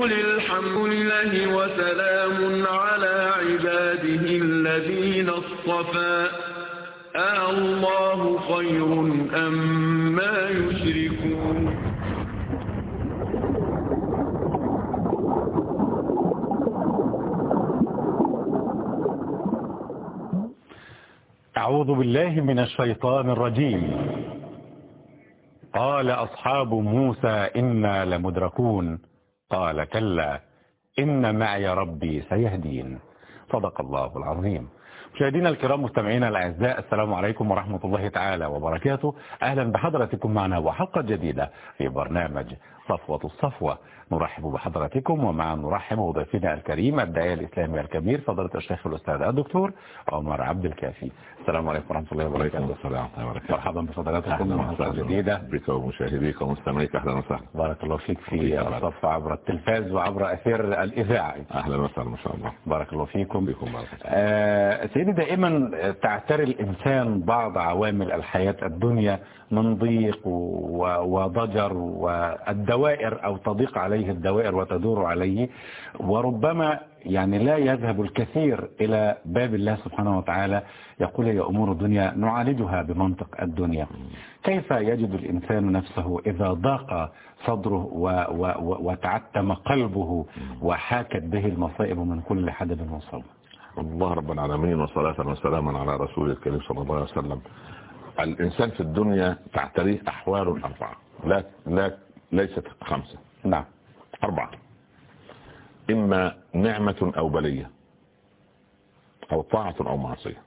قل الحمد لله وسلام على عباده الذين اصطفى آه الله خير أم ما يشركون أعوذ بالله من الشيطان الرجيم. قال أصحاب موسى إنا لمدركون. قال كلا إن معي ربي سيهدين. صدق الله العظيم. مشاهدينا الكرام مستمعينا الأعزاء السلام عليكم ورحمة الله تعالى وبركاته. أهلا بحضرتكم معنا وحلقة جديدة في برنامج صفوة الصفوة. نرحب بحضراتكم ومع نرحب بضيفنا الكريم الداعية الإسلامي الكبير فضيلة الشيخ الأستاذ الدكتور عمر عبد الكافي. السلام عليكم ورحمة الله وبركاته. السلام وبركاته. مرحبا بفضلاتكم وحلقة جديدة. بك ومشاهديك ومستمعيك. أهلا وسهلا. بارك الله فيك في الصف عبر التلفاز وعبر أثير الإذاعة. أهلا وسهلا ما شاء الله. بارك الله فيكم. بكم بارك آه سيدي دائما تعتري الإنسان بعض عوامل الحياة الدنيا من ضيق وضجر والدوائر أو تضيق عليه الدوائر وتدور عليه؟ وربما يعني لا يذهب الكثير إلى باب الله سبحانه وتعالى يقول يا أمور الدنيا نعالجها بمنطق الدنيا. كيف يجد الإنسان نفسه إذا ضاق صدره و و وتعتم قلبه وحاكت به المصائب من كل حدب وصوب؟ الله رب العالمين وصلاة وسلاما على رسول الكريم صلى الله عليه وسلم. الإنسان في الدنيا تعتريه أحوال أربعة. لا لا ليست خمسة. نعم. أربعة. إما نعمة أو بلية. أو طاعة أو معصية.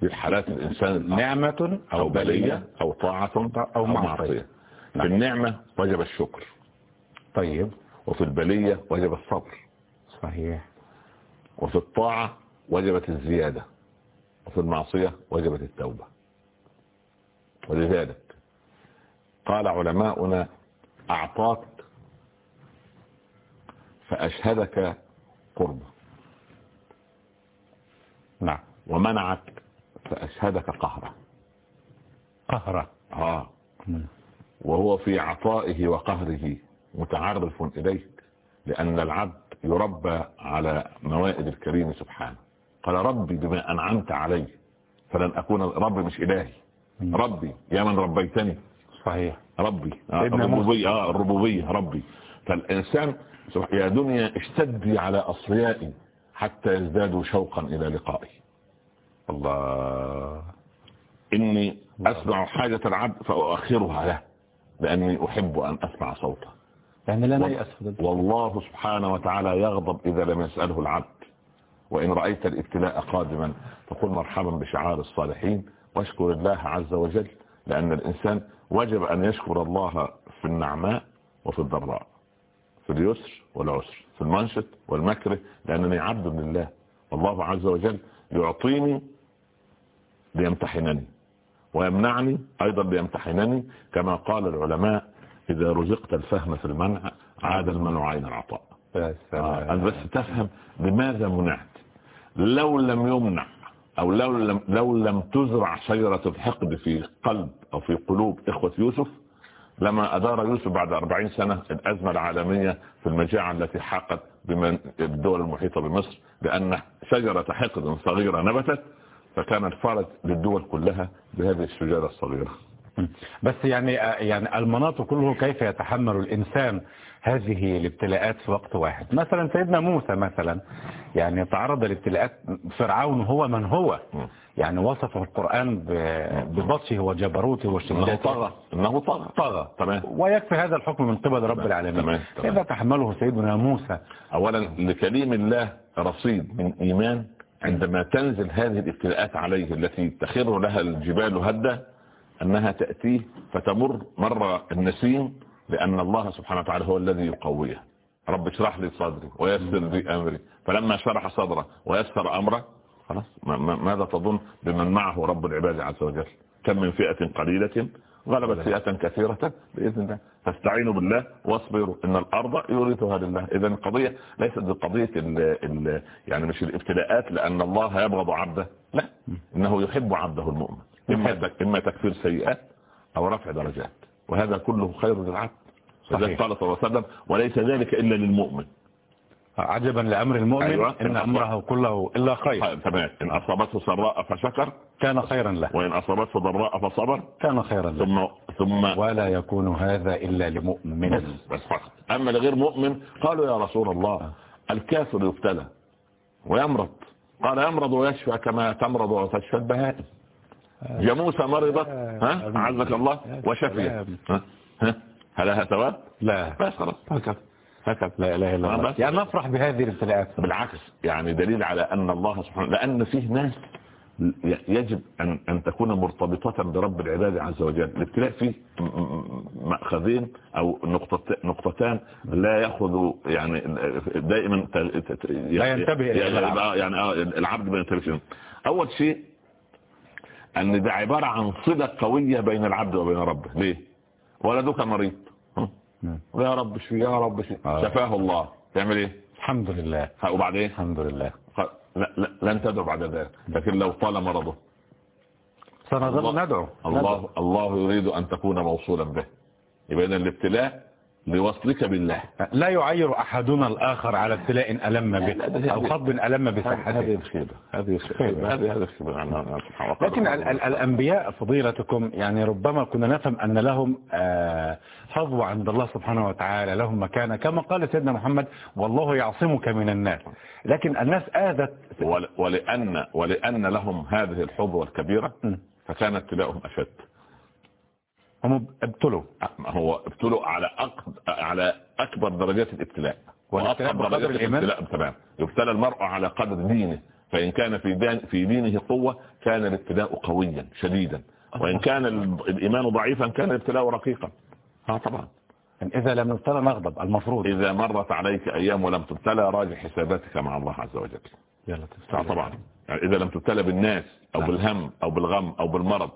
في حالات الإنسان نعمة أو بلية أو طاعة أو معصية. في النعمة وجب الشكر. طيب. وفي البلية وجب الصبر. صحيح. وفي الطاعة وجبت الزيادة وفي المعصية وجبت التوبة. ولذلك قال علماؤنا أعطاك فأشهدك قربه نعم. ومنعك فأشهدك قهره قهره آه. وهو في عطائه وقهره متعرف إليك لأن العبد يربى على موائد الكريم سبحانه. قال ربي بما أنعمت علي فلن أكون ربي مش إلهي. ربي يا من ربيتني. صحيح. ربي. آه الربوبية آه الربوبية ربي. فالإنسان يا دنيا اشتدي على أصفيائي حتى يزدادوا شوقا إلى لقائي. الله. إني أسمع حاجة العبد فأؤخرها له لأني أحب أن أسمع صوته. يعني لا نيأس والله سبحانه وتعالى يغضب إذا لم يسأله العبد. وإن رأيت الابتلاء قادما فقل مرحبا بشعار الصالحين واشكر الله عز وجل لأن الإنسان وجب أن يشكر الله في النعماء وفي الضراء. في اليسر والعسر في المنشط والمكره لأنني عبد لله. والله عز وجل يعطيني ليمتحنني ويمنعني أيضا ليمتحنني كما قال العلماء إذا رزقت الفهم في المنع عاد المنع عين العطاء. آه بس تفهم لماذا منعت؟ لو لم يمنع أو لو لم, لو لم تزرع شجرة الحقد في قلب أو في قلوب إخوة يوسف لما أدار يوسف بعد أربعين سنة الأزمة العالمية في المجاعة التي حاقت بمن الدول المحيطة بمصر لأن شجرة حقد صغيرة نبتت فكان الفرج للدول كلها بهذه الشجرة الصغيرة. بس يعني يعني المناط كله كيف يتحمل الإنسان هذه الابتلاءات في وقت واحد؟ مثلا سيدنا موسى مثلا يعني تعرض لابتلاءات فرعون هو من هو؟ يعني وصف القرآن ببطشه وجبروته وشدته طغى إنه طغى. طغى. تمام. ويكفي هذا الحكم من قبل رب العالمين. تمام. كيف تحمله سيدنا موسى؟ اولا لكليم الله رصيد من إيمان عندما تنزل هذه الابتلاءات عليه التي تخر لها الجبال هدة أنها تأتيه فتمر مر النسيم لأن الله سبحانه وتعالى هو الذي يقويه. رب اشرح لي صدري ويسر لي أمري. فلما شرح صدره ويسر أمره خلاص ماذا تظن بمن معه رب العباد عز وجل؟ كم من فئة قليلة غلبت فئة كثيرة بإذن الله. فاستعينوا بالله واصبروا إن الأرض يورثها لله. إذا القضية ليست بقضية ال ال يعني مش الابتلاءات لأن الله يبغض عبده. لا إنه يحب عبده المؤمن. إما, إما تكفير سيئات أو رفع درجات. وهذا كله خير للعبد لذلك قال صلى الله عليه وسلم وليس ذلك إلا للمؤمن. عجبا لأمر المؤمن أيوة. إن أمره كله إلا خير. تمام. إن أصابته سراء فشكر. كان خيرا له. وإن أصابته ضراء فصبر. كان خيرا له. ثم ثم ولا يكون هذا إلا لمؤمن. بس, بس فقط. أما لغير مؤمن قالوا يا رسول الله الكافر يبتلى ويمرض. قال يمرض ويشفى كما تمرض وتشفى البهائم. جاموسة مرضت ها؟ عزك الله وشفيت ها؟ هل لها ثواب؟ لا. بس خلاص. هكذا هكذا لا إله إلا الله. يعني نفرح بهذه الابتلاءات. بالعكس يعني دليل على أن الله سبحانه لأن فيه ناس يجب أن, أن تكون مرتبطة برب العباد عز وجل. الابتلاء فيه مأخذين أو نقطتان لا يأخذ يعني دائما لا ينتبه يعني آه، العبد ما ينتبه أول شيء أن ده عبارة عن صلة قوية بين العبد وبين ربه. ليه؟ ولدك مريض. يا رب شفي يا رب شفي. آه. شفاه الله. تعمل إيه؟ الحمد لله. وبعدين؟ الحمد لله. لا لا لن تدعو بعد ذلك. لكن لو طال مرضه. سنظل ندعو. الله الله يريد أن تكون موصولا به. يبقى الابتلاء لوصلك بالله. لا يعير أحدنا الآخر على ابتلاء ألم به أو خض ألم بصحته هذه الخيبة هذه الخيبة هذه الخيبة لكن الأنبياء فضيلتكم يعني ربما كنا نفهم أن لهم آه، حظوة عند الله سبحانه وتعالى لهم مكانة. كما قال سيدنا محمد والله يعصمك من الناس. لكن الناس آذت. ولأن, ولأن لهم هذه الحظوة الكبيرة فكان ابتلاؤهم أشد. هم ابتلوا. هو ابتلوا على أكبر, على أكبر درجات الابتلاء. وأكبر درجات الابتلاء تمام. يبتلى المرء على قدر دينه. فإن كان في, دين في دينه قوة كان الابتلاء قويا شديدا. وإن كان الإيمان ضعيفا كان الابتلاء رقيقا. ها طبعا. إذا لم نبتلى نغضب المفروض. إذا مرت عليك أيام ولم تبتلى راجع حساباتك مع الله عز وجل. يلا طبعا. يعني إذا لم تبتلى بالناس أو نعم. بالهم أو بالغم أو بالمرض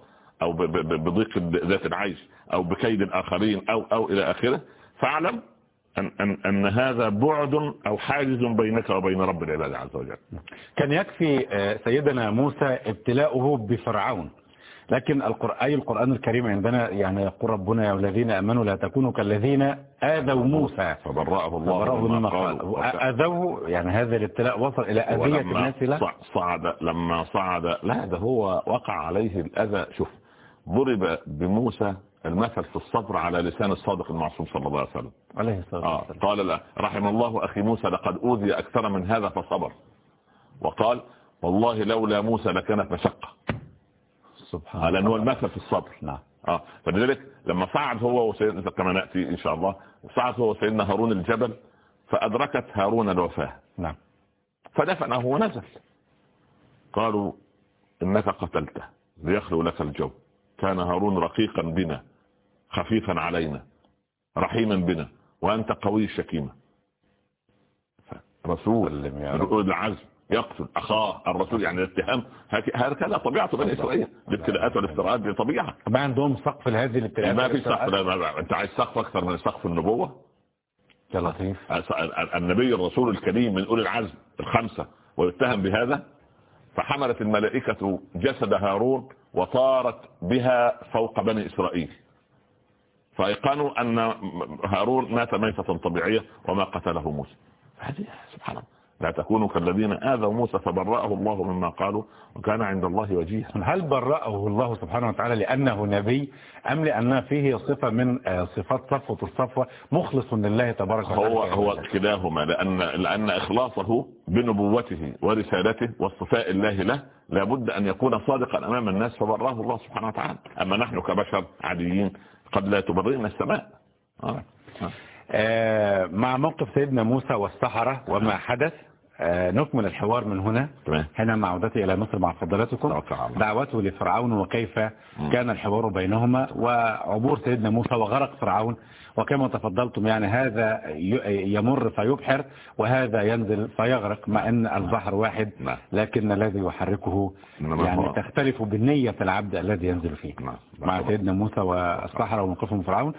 أو بضيق ذات العيش أو بكيد الاخرين أو أو إلى آخره فاعلم أن, أن, أن هذا بعد أو حاجز بينك وبين رب العباد عز وجل. كان يكفي آه، سيدنا موسى ابتلاؤه بفرعون. لكن القرآن, القرآن الكريم عندنا يعني يقول ربنا يا الذين أمنوا لا تكونوا كالذين آذوا موسى. فبرأه الله مما قال. أذوه يعني هذا الابتلاء وصل إلى أذية الناس له صعد لما صعد لا ده هو وقع عليه الأذى. شوف ضرب بموسى المثل في الصبر على لسان الصادق المعصوم صلى الله عليه وسلم. عليه الصلاة والسلام. آه قال لا رحم الله أخي موسى لقد أوذي أكثر من هذا فصبر. وقال والله لولا موسى لكانت مشقة سبحان الله. لأنه المثل في الصبر. نعم. آه فلذلك لما صعد هو وسيدنا كما نأتي إن شاء الله صعد هو وسيدنا هارون الجبل فأدركت هارون الوفاة. نعم. فدفنه ونزل. قالوا إنك قتلته ليخلو لك الجو. كان هارون رقيقا بنا خفيفا علينا رحيما بنا وأنت قوي الشكيمة رسول العزم يقتل أخاه الرسول يعني الاتهام. هكذا طبيعة بني إسرائيل. الابتلاءات والافتراءات دي طبيعة. ما عندهم سقف لهذه الابتلاءات. ما في سقف. لا أنت عايز سقف أكثر من سقف النبوة؟ يا لطيف. النبي الرسول الكريم من أولي العزم الخمسة ويتهم بهذا؟ فحملت الملائكة جسد هارون وطارت بها فوق بني إسرائيل. فأيقنوا أن هارون مات ميتة طبيعية وما قتله موسى. هذه سبحان الله. لا تكونوا كالذين آذوا موسى فبرأه الله مما قالوا وكان عند الله وجيها هل برأه الله سبحانه وتعالى لأنه نبي أم لأن فيه صفة من آه، صفات صفوة الصفوة مخلص لله تبارك وتعالى هو, هو كلاهما لأن, لأن إخلاصه بنبوته ورسالته واصطفاء الله له لابد أن يكون صادقا أمام الناس فبرأه الله سبحانه وتعالى أما نحن كبشر عاديين قد لا تبرئنا السماء آه. آه. آه، مع موقف سيدنا موسى والسحرة وما حدث آه، نكمل الحوار من هنا. حينما عودتي إلى مصر مع فضلاتكم. دعوته لفرعون وكيف كان الحوار بينهما وعبور سيدنا موسى وغرق فرعون وكما تفضلتم يعني هذا يمر فيبحر وهذا ينزل فيغرق مع أن البحر واحد نعم. لكن الذي يحركه نعم. يعني تختلف بالنية العبد الذي ينزل فيه نعم. مع سيدنا موسى والصحراء وموقفهم فرعون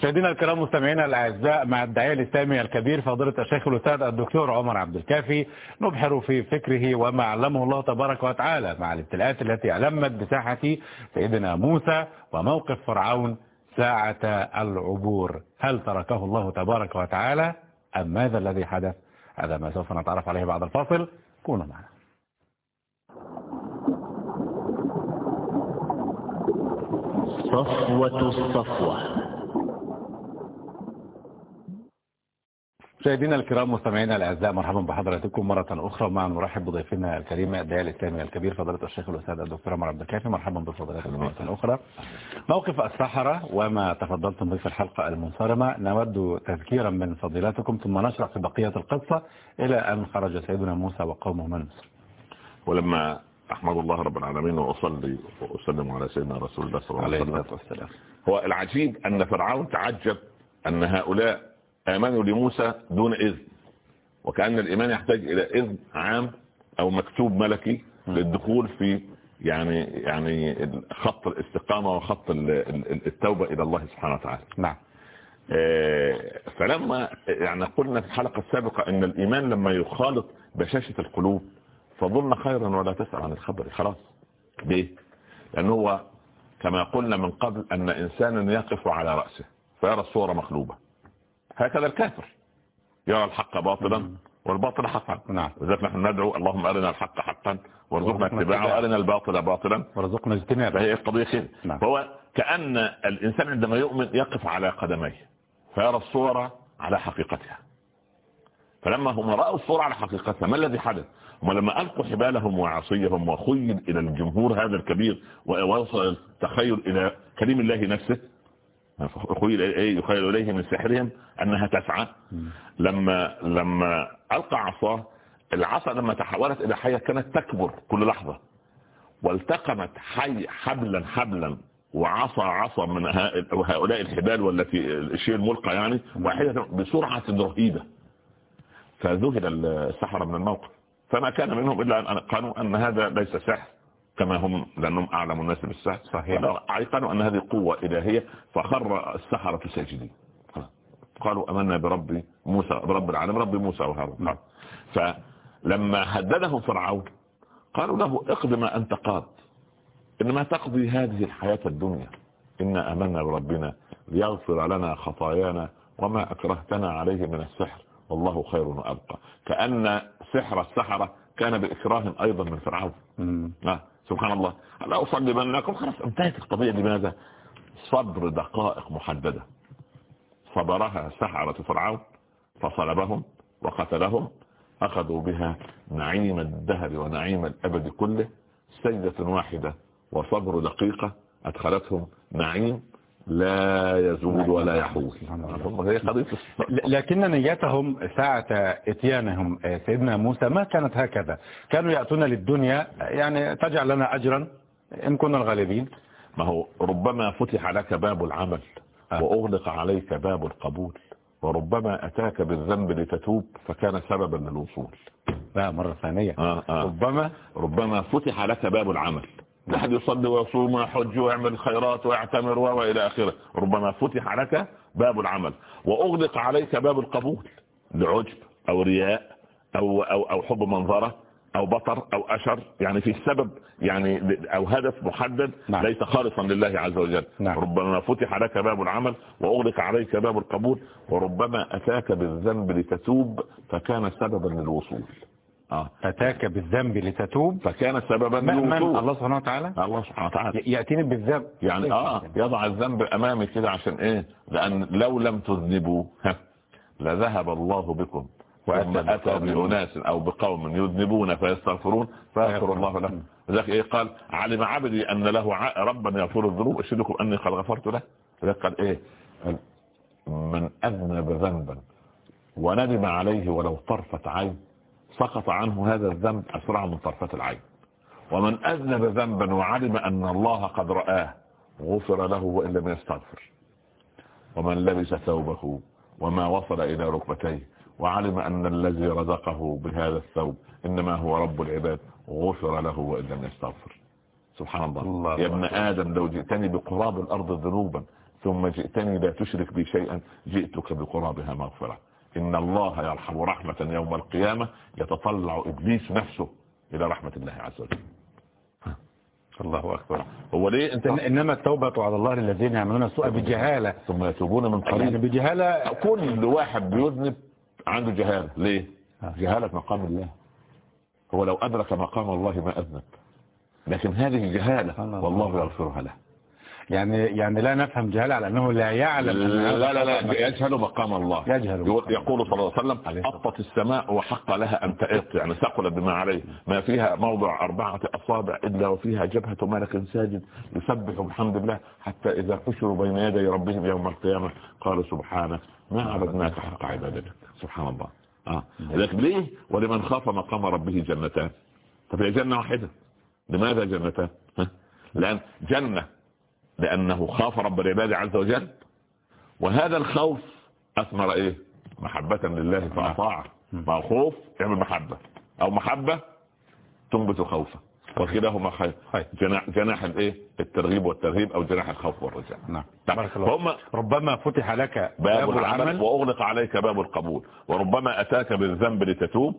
سيدنا الكرام مستمعينا الأعزاء مع الداعية الإسلامي الكبير فضيلة الشيخ الأستاذ الدكتور عمر عبد الكافي نبحر في فكره وما علمه الله تبارك وتعالى مع الابتلاءات التي ألمت بساحة سيدنا موسى وموقف فرعون ساعة العبور. هل تركه الله تبارك وتعالى؟ أم ماذا الذي حدث؟ هذا ما سوف نتعرف عليه بعد الفاصل. كونوا معنا. صفوة الصفوة. مشاهدينا الكرام مستمعينا الأعزاء مرحبا بحضراتكم مرة أخرى. مع نرحب بضيفنا الكريم الداعي الاسلامي الكبير فضيلة الشيخ الأستاذ الدكتور عمر عبد الكافي. مرحبا بفضيلتكم مرة أخرى. موقف السحرة وما تفضلتم به في الحلقة المنصرمة. نود تذكيرا من فضيلتكم ثم نشرح في بقية القصة إلى أن خرج سيدنا موسى وقومه من مصر ولما أحمد الله رب العالمين وأصلي وأسلم على سيدنا رسول الله صلى الله عليه وسلم. والسلام. هو العجيب أن فرعون تعجب أن هؤلاء امنوا لموسى دون إذن. وكأن الإيمان يحتاج إلى إذن عام أو مكتوب ملكي للدخول في يعني يعني خط الاستقامة وخط التوبة إلى الله سبحانه وتعالى. نعم. فلما يعني قلنا في الحلقة السابقة إن الإيمان لما يخالط بشاشة القلوب فظن خيرا ولا تسأل عن الخبر خلاص. ليه؟ لأن هو كما قلنا من قبل أن انسانا يقف على رأسه فيرى الصورة مقلوبة. هكذا الكافر. يرى الحق باطلا والباطل حقا. نعم. وذلك نحن ندعو اللهم أرنا الحق حقا وارزقنا اتباعه وأرنا الباطل باطلا. وارزقنا اجتنابه. فهي قضية خير نعم. فهو كأن الإنسان عندما يؤمن يقف على قدميه فيرى الصورة على حقيقتها. فلما هم رأوا الصورة على حقيقتها ما الذي حدث؟ هم لما ألقوا حبالهم وعصيهم وخيل إلى الجمهور هذا الكبير ووصل التخيل إلى كريم الله نفسه يخيل يخيل إليه من سحرهم أنها تسعى. لما لما ألقى عصاه العصا لما تحولت إلى حية كانت تكبر كل لحظة. والتقمت حي حبلا حبلا وعصا عصا من هؤلاء الحبال والتي الشيء الملقى يعني واحدة بسرعة رهيبة. فذهل السحره من الموقف. فما كان منهم إلا ان قالوا أن هذا ليس سحر. كما هم لأنهم أعلم الناس بالسحر صحيح. أيقنوا أن هذه قوة إلهية فخر السحرة ساجدين قالوا أمنا برب موسى برب العالم رب موسى وهارون. فلما هددهم فرعون قالوا له اقض ما أنت قاض. إنما تقضي هذه الحياة الدنيا. إنا أمنا بربنا ليغفر لنا خطايانا وما أكرهتنا عليه من السحر. والله خير وأبقى. كأن سحر السحرة كان بإكراه أيضا من فرعون. سبحان الله. لا أصلي بأنكم خلاص انتهت القضية لماذا صبر دقائق محددة. صبرها سحرة فرعون فصلبهم وقتلهم أخذوا بها نعيم الدهر ونعيم الأبد كله. سجدة واحدة وصبر دقيقة أدخلتهم نعيم لا يزول ولا يحول لكن نيتهم ساعة إتيانهم سيدنا موسى ما كانت هكذا. كانوا يأتون للدنيا يعني تجعل لنا أجرا إن كنا الغالبين. ما هو ربما فتح لك باب العمل آه. وأغلق عليك باب القبول وربما أتاك بالذنب لتتوب فكان سببا للوصول. لا مرة ثانية. آه آه. ربما ربما فتح لك باب العمل. لحد يصلي ويصوم ويحج ويعمل الخيرات ويعتمر وإلى آخره. ربما فتح لك باب العمل. وأغلق عليك باب القبول لعجب أو رياء أو أو أو حب منظرة أو بطر أو أشر. يعني في سبب يعني أو هدف محدد نعم. ليس خالصا لله عز وجل. نعم. ربما فتح لك باب العمل وأغلق عليك باب القبول وربما أتاك بالذنب لتتوب فكان سببا للوصول. آه. أتاك بالذنب لتتوب. فكان سببا من الله سبحانه وتعالى. الله سبحانه وتعالى. يأتيني بالذنب. يعني آه يضع الذنب أمامي كده عشان إيه؟ لأن لو لم تذنبوا لذهب الله بكم. وأتى أتى بأناس أو بقوم يذنبون فيستغفرون فيغفر الله لهم. لذلك إيه؟ قال علم عبدي أن له ربا يغفر الذنوب. أشهدكم أني قد غفرت له. لذلك قال إيه؟ من أذنب ذنبا وندم عليه ولو طرفة عين. سقط عنه هذا الذنب أسرع من طرفة العين. ومن أذنب ذنبا وعلم أن الله قد رآه غفر له وإن لم يستغفر. ومن لبس ثوبه وما وصل إلى ركبتيه وعلم أن الذي رزقه بهذا الثوب إنما هو رب العباد غفر له وإن لم يستغفر. سبحان الله, الله يا ابن آدم لو جئتني بقراب الأرض ذنوبا ثم جئتني لا تشرك بي شيئا جئتك بقرابها مغفرة. إن الله يرحم رحمة يوم القيامة يتطلع إبليس نفسه إلى رحمة الله عز وجل. الله أكبر. هو ليه أنت إن- إنما التوبة على الله للذين يعملون السوء بجهالة. ثم يتوبون من يعني قريب بجهالة كل واحد بيذنب عنده جهالة. ليه؟ آه. جهالة مقام الله. هو لو أدرك مقام الله ما أذنب. لكن هذه جهالة. والله يغفرها له. يعني يعني لا نفهم جهالة على أنه لا يعلم لا لا لا. يجهل مقام الله. يجهل يقول, مقام يقول صلى الله عليه وسلم أطت السماء وحق لها أن تئط يعني ثقلت بما عليه. ما فيها موضع أربعة أصابع إلا وفيها جبهة ملك ساجد يسبح بحمد الله حتى إذا حشروا بين يدي ربهم يوم القيامة قالوا سبحانك ما عبدناك حق عبادتك. سبحان الله. آه. لكن ليه؟ ولمن خاف مقام ربه جنتان. طب هي جنة واحدة؟ لماذا جنتان؟ ها؟ لأن جنة لأنه خاف رب العباد عز وجل. وهذا الخوف أثمر إيه؟ محبة لله فأطاعه فالخوف يعمل محبة. أو محبة تنبت خوفا. وكلاهما خير. جناح, جناح الايه الترغيب والترهيب أو جناح الخوف والرجاء. نعم. بارك الله ربما فتح لك باب العمل. وأغلق عليك باب القبول. وربما أتاك بالذنب لتتوب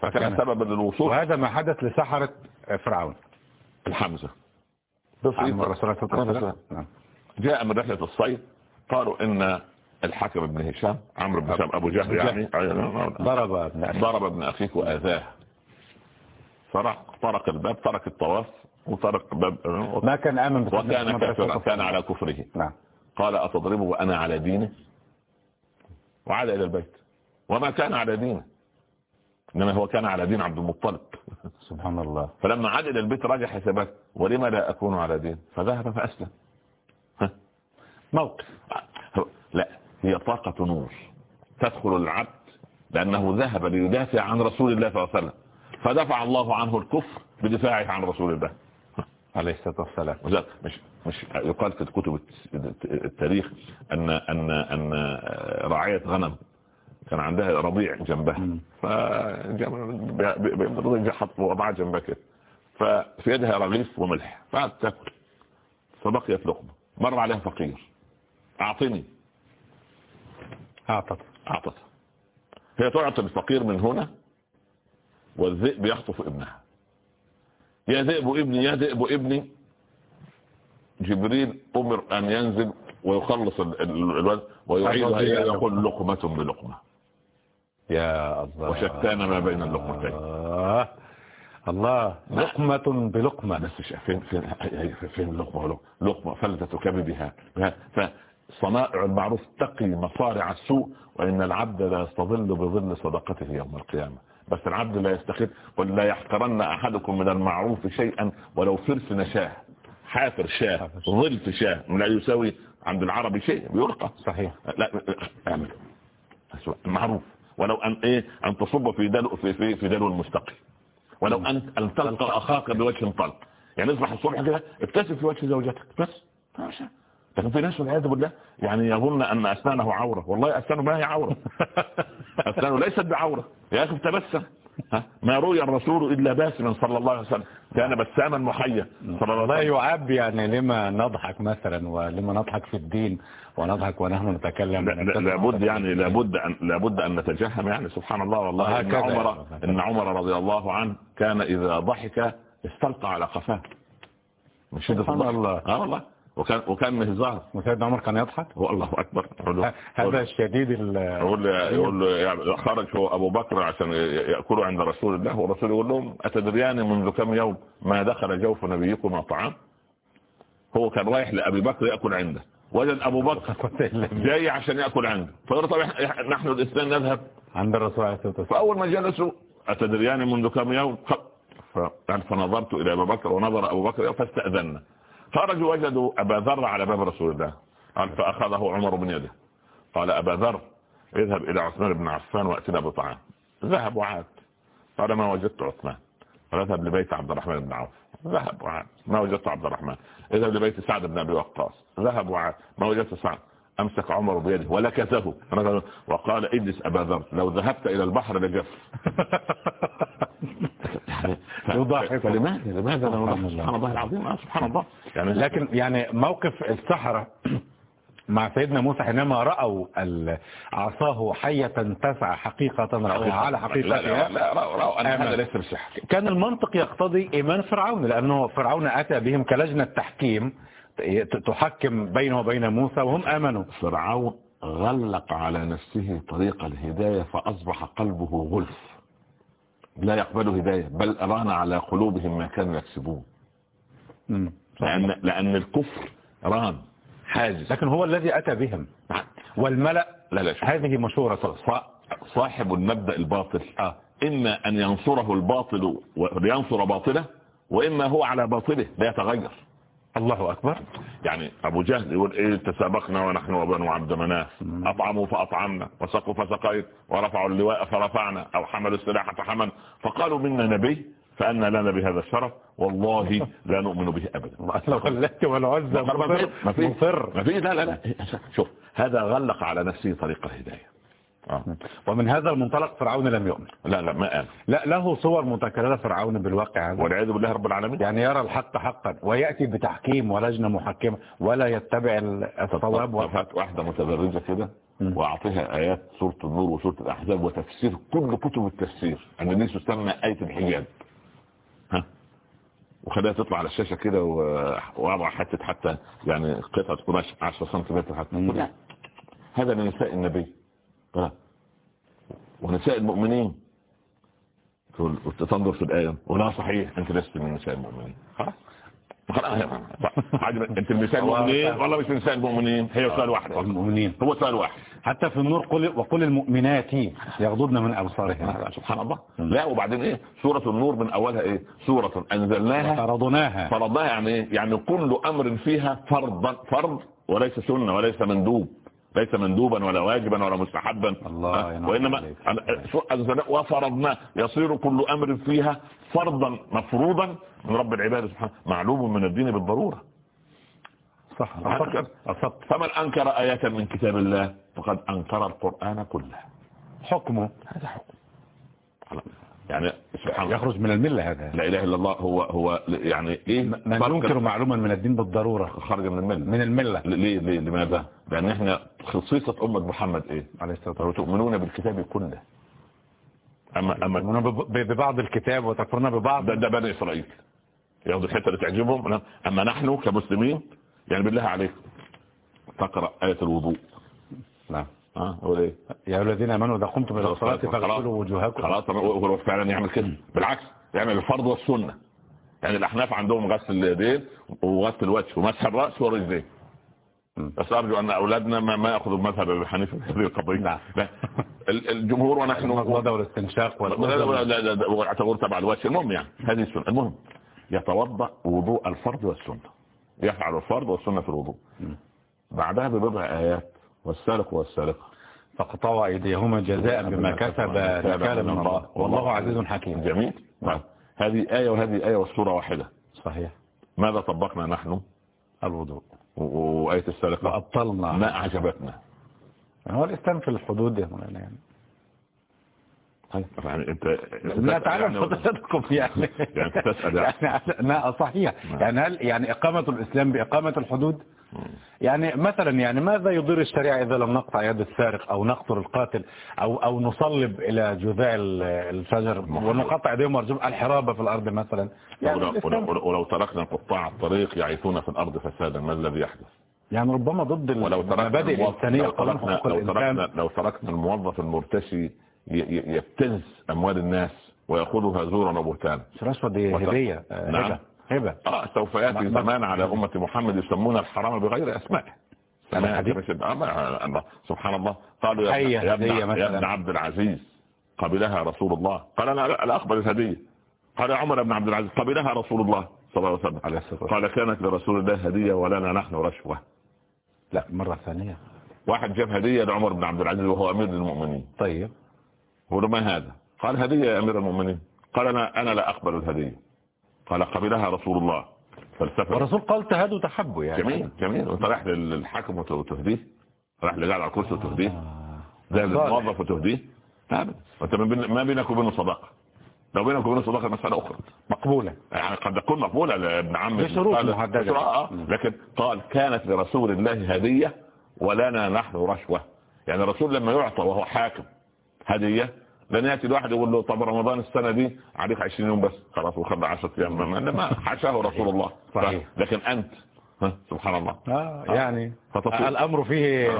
فكان فكان- سببا للوصول. وهذا ما حدث لسحرة فرعون. الحمزة. الرسول صلى نعم. جاء من رحلة الصيد قالوا إن الحكم بن هشام عمرو بن هشام أبو جهل يعني ضرب ابن. ضرب ابن اخيك وأذاه. فرح طرق الباب ترك الطواف وطرق باب ما كان بسنة وكان كافرا كان. على كفره. نعم. قال أتضربه وأنا على دينه؟ وعاد إلى البيت. وما كان على دينه؟ إنما هو كان على دين عبد المطلب. سبحان الله. فلما عاد إلى البيت راجع حسابات ولما لا أكون على دين؟ فذهب فأسلم. ها. موقف. لا هي طاقة نور. تدخل العبد لأنه ذهب ليدافع عن رسول الله صلى الله عليه وسلم. فدفع الله عنه الكفر بدفاعه عن رسول الله. عليه الصلاة والسلام. مش مش يقال في كتب التاريخ أن أن أن راعية غنم كان عندها رضيع جنبها. مم. ف حط وضعها جنبها كده. ففي يدها رغيف وملح. فقعدت تاكل. فبقيت لقمة. مر عليها فقير. أعطني. أعطت. اعطتها هي تعطي الفقير من هنا والذئب يخطف ابنها. يا ذئب ابني يا ذئب ابني. جبريل أمر أن ينزل ويخلص ال- ال- الولد ويعيدها يقول لقمة بلقمة. يا الله. وشتان ما بين اللقمتين. آه. الله. لقمة بلقمة. بس فين فين فين ولقمة؟ لقمة فلتة كبدها فصنائع المعروف تقي مصارع السوء وإن العبد لا يستظل بظل صدقته يوم القيامة. بس العبد لا يستخف قل لا يحقرن أحدكم من المعروف شيئا ولو فرس نشاه. حافر شاه ظل شاه. لا يساوي عند العربي شيء بيلقى صحيح. لا اعمل. معروف. ولو أن إيه؟ أن تصب في دلو في في, في دلو المستقي. ولو ان أن تلقى أخاك بوجه طلق يعني اصبح الصبح كده ابتسم في وجه زوجتك. بس. ماشي. لكن في ناس والعياذ بالله يعني يظن أن أسنانه عورة. والله أسنانه ما هي عورة. أسنانه ليست بعورة. يا أخي تبسم؟ ما روي الرسول إلا باسما صلى الله عليه وسلم. كان بساما محيا. صلى الله عليه وسلم. يعاب يعني لما نضحك مثلا ولما نضحك في الدين ونضحك ونحن نتكلم لا- لا- لابد يعني لابد أن لابد أن نتجهم يعني سبحان الله والله. إن وهكذا عمر يعني. إن عمر رضي الله عنه كان إذا ضحك استلقى على قفاه. شده سبحان الله. آه والله. وكان وكان مهزار وسيدنا عمر كان يضحك؟ هو الله أكبر. هذا الشديد ال- يقول يقول يعني خرج هو أبو بكر عشان ياكلوا عند رسول الله والرسول يقول لهم أتدريان منذ كم يوم ما دخل جوف نبيكم طعام؟ هو كان رايح لأبي بكر يأكل عنده. وجد أبو بكر جاي عشان يأكل عنده. فقال طب نحن الاثنين نذهب. عند الرسول عليه الصلاة والسلام. فأول ما جلسوا أتدريان منذ كم يوم؟ يعني فنظرت إلى ابي بكر ونظر أبو بكر فاستاذنا خرجوا وجدوا أبا ذر على باب رسول الله. قال فأخذه عمر من يده. قال أبا ذر اذهب إلى عثمان بن عفان وأتنا بطعام. ذهب وعاد. قال ما وجدت عثمان. قال اذهب لبيت عبد الرحمن بن عوف. ذهب وعاد. ما وجدت عبد الرحمن. اذهب لبيت سعد بن أبي وقاص. ذهب وعاد. ما وجدت سعد. أمسك عمر بيده ولكته وقال اجلس أبا ذر لو ذهبت إلى البحر لجف. يضحك. فلماذا؟ لماذا لا سبحان؟ الله. العظيم. آه، سبحان الله. يعني لكن يعني موقف السحرة مع سيدنا موسى حينما رأوا عصاه حية تسعى حقيقة رأوها على لا لا حقيقتها لا رأوا أن آمن. هذا ليس بسحر كان المنطق يقتضي إيمان فرعون لأنه فرعون أتى بهم كلجنة تحكيم. تحكم بينه وبين موسى وهم آمنوا. فرعون غلق على نفسه طريق الهداية فأصبح قلبه غلف. لا يقبل هداية بل أران على قلوبهم ما كانوا يكسبون. لأن, لأن الكفر ران حاجز. لكن هو الذي أتى بهم. والملأ لا لا. هذه مشورة صاحب المبدأ الباطل. آه. إما أن ينصره الباطل وينصر باطله وإما هو على باطله لا يتغير. الله أكبر. يعني أبو جهل يقول إيه تسابقنا ونحن وبنو عبد مناف. أطعموا فأطعمنا. وسقوا فسقيت. ورفعوا اللواء فرفعنا. أو حملوا السلاح فحمل. فقالوا منا نبي فأنا لنا بهذا الشرف. والله لا نؤمن به أبدا. اللات والعزة مصر ما مصر. ما لا لا لا. شوف هذا غلق على نفسه طريق الهداية. ومن هذا المنطلق فرعون لم يؤمن. لا لا ما قال. لا له صور متكررة فرعون بالواقع. هذا والعياذ بالله رب العالمين. يعني يرى الحق حقا ويأتي بتحكيم ولجنة محكمة ولا يتبع وال- وفات واحدة متدرجة كده. وأعطيها آيات سورة النور وسورة الأحزاب وتفسير كل كتب التفسير. ان دي تسمى آية الحجاب. ها؟ وخليها تطلع على الشاشة كده و- وأضع حتى حتى يعني قطعة قماش 10 سنتيمتر حتى. هذا لنساء النبي. ها. ونساء المؤمنين. تنظر في الآية. ولا صحيح أنت لست من نساء المؤمنين. خلاص؟ أنت من نساء المؤمنين؟ والله مش من نساء المؤمنين. هي سؤال واحد. المؤمنين. هو سؤال واحد. حتى في النور قل وقل المؤمنات يغضضن من أبصارهن. سبحان الله. لا وبعدين إيه؟ سورة النور من أولها إيه؟ سورة أنزلناها. فرضناها فرضناها يعني إيه يعني كل أمر فيها فرضا فرض وليس سنة وليس مندوب. ليس مندوبا ولا واجبا ولا مستحبا. الله أنزلنا وفرضنا يصير كل أمر فيها فرضا مفروضا من رب العباد سبحانه معلوم من الدين بالضرورة. صح أصبت فمن أنكر ايات من كتاب الله فقد أنكر القرآن كله. حكمه. هذا حكم. يعني سبحان الله. يخرج من الملة هذا. لا إله إلا الله هو هو يعني إيه؟ من ينكر معلوما من الدين بالضرورة. خارج من الملة. من الملة. ليه ليه؟ لماذا؟ لأن إحنا خصيصة أمة محمد إيه؟ عليه الصلاة والسلام. وتؤمنون بالكتاب كله. يؤمنون بب- ببعض الكتاب وتكفرون ببعض. ده, ده بني إسرائيل. ياخدوا الحتة اللي تعجبهم. أما نحن كمسلمين يعني بالله عليكم تقرأ آية الوضوء. نعم. ها هو إيه؟ يا الذين آمنوا إذا قمتم إلى الصلاة فاغسلوا وجوهكم. خلاص هو فعلا يعمل كده. بالعكس يعمل الفرض والسنة. يعني الأحناف عندهم غسل اليدين وغسل الوجه ومسح الرأس والرجلين. بس أرجو أن أولادنا ما, ما يأخذوا مذهب أبي حنيفة في هذه القضية. نعم. الجمهور ونحن المضمضة والاستنشاق واعتبر تبع الوجه. المهم يعني هذه السنة. المهم يتوضأ وضوء الفرض والسنة. يفعل الفرض والسنة في الوضوء. بعدها ببضع آيات. والسارق والسارقة. فقطعوا أيديهما جزاء بما كسب نكالا من الله والله عزيز حكيم. جميل. طيب. هذه آية وهذه آية والسورة واحدة. صحيح. ماذا طبقنا نحن؟ الوضوء. وآية السرقة. وأبطلنا. ما أعجبتنا؟ هو الإسلام في الحدود يا مولانا يعني. طيب يعني انت لا تعلم يعني- حضرتكم يعني. يعني تسأل يعني. يعني لا صحيح. يعني هل يعني إقامة الإسلام بإقامة الحدود؟ يعني مثلا يعني ماذا يضر الشريعة إذا لم نقطع يد السارق أو نقتل القاتل أو أو نصلب إلى جذاع ال- الشجر ونقطع يديهم وأرجلهم؟ الحرابة في الأرض مثلا. يعني, ولو, ولو, ولو تركنا قطاع الطريق يعيثون في الأرض فسادا ما الذي يحدث؟ يعني ربما ضد المبادئ الإنسانية لو تركنا, لو تركنا, لو تركنا الموظف المرتشي يبتز أموال الناس ويأخذها زورا وبهتانا. رشوة دي هدية نعم. هبة. آه سوف ما- زمان على أمة محمد يسمون الحرام بغير أنا. مش- آه، ما- الله سبحان الله. قالوا يا ابن, يا ابن, هدية عبد العزيز قبلها رسول الله. قال أنا لا أقبل الهديه قال عمر بن عبد العزيز قبلها رسول الله صلى الله عليه وسلم. قال كانت لرسول الله هدية ولنا نحن رشوة. لا مرة ثانية. واحد جاب هدية لعمر بن عبد العزيز وهو أمير المؤمنين طيب. هو ما هذا؟ قال هدية يا أمير المؤمنين. قال أنا أنا لا أقبل الهدية. قال قبلها رسول الله. فالتفت والرسول قال تهادوا تحبوا يعني. جميل جميل. وانت رايح للحاكم وت- وتهديه. رايح لقاعد على الكرسي وتهديه. آه. ده صالح. للموظف وتهديه. ابدا وانت ما بين- ما بينك وبينه صداقة. لو بينك وبينه صداقة مسألة أخرى. مقبولة. يعني قد تكون مقبولة لابن عم. بشروط. بشروط، آه. مم. لكن قال كانت لرسول الله هدية ولنا نحن رشوة. يعني الرسول لما يعطى وهو حاكم هدية لن يأتي الواحد يقول له طب رمضان السنة دي عليك 20 يوم بس. خلاص وخلى 10 أيام. ما حاشاه رسول الله. صحيح. لكن أنت ها سبحان الله. آه يعني. الأمر فيه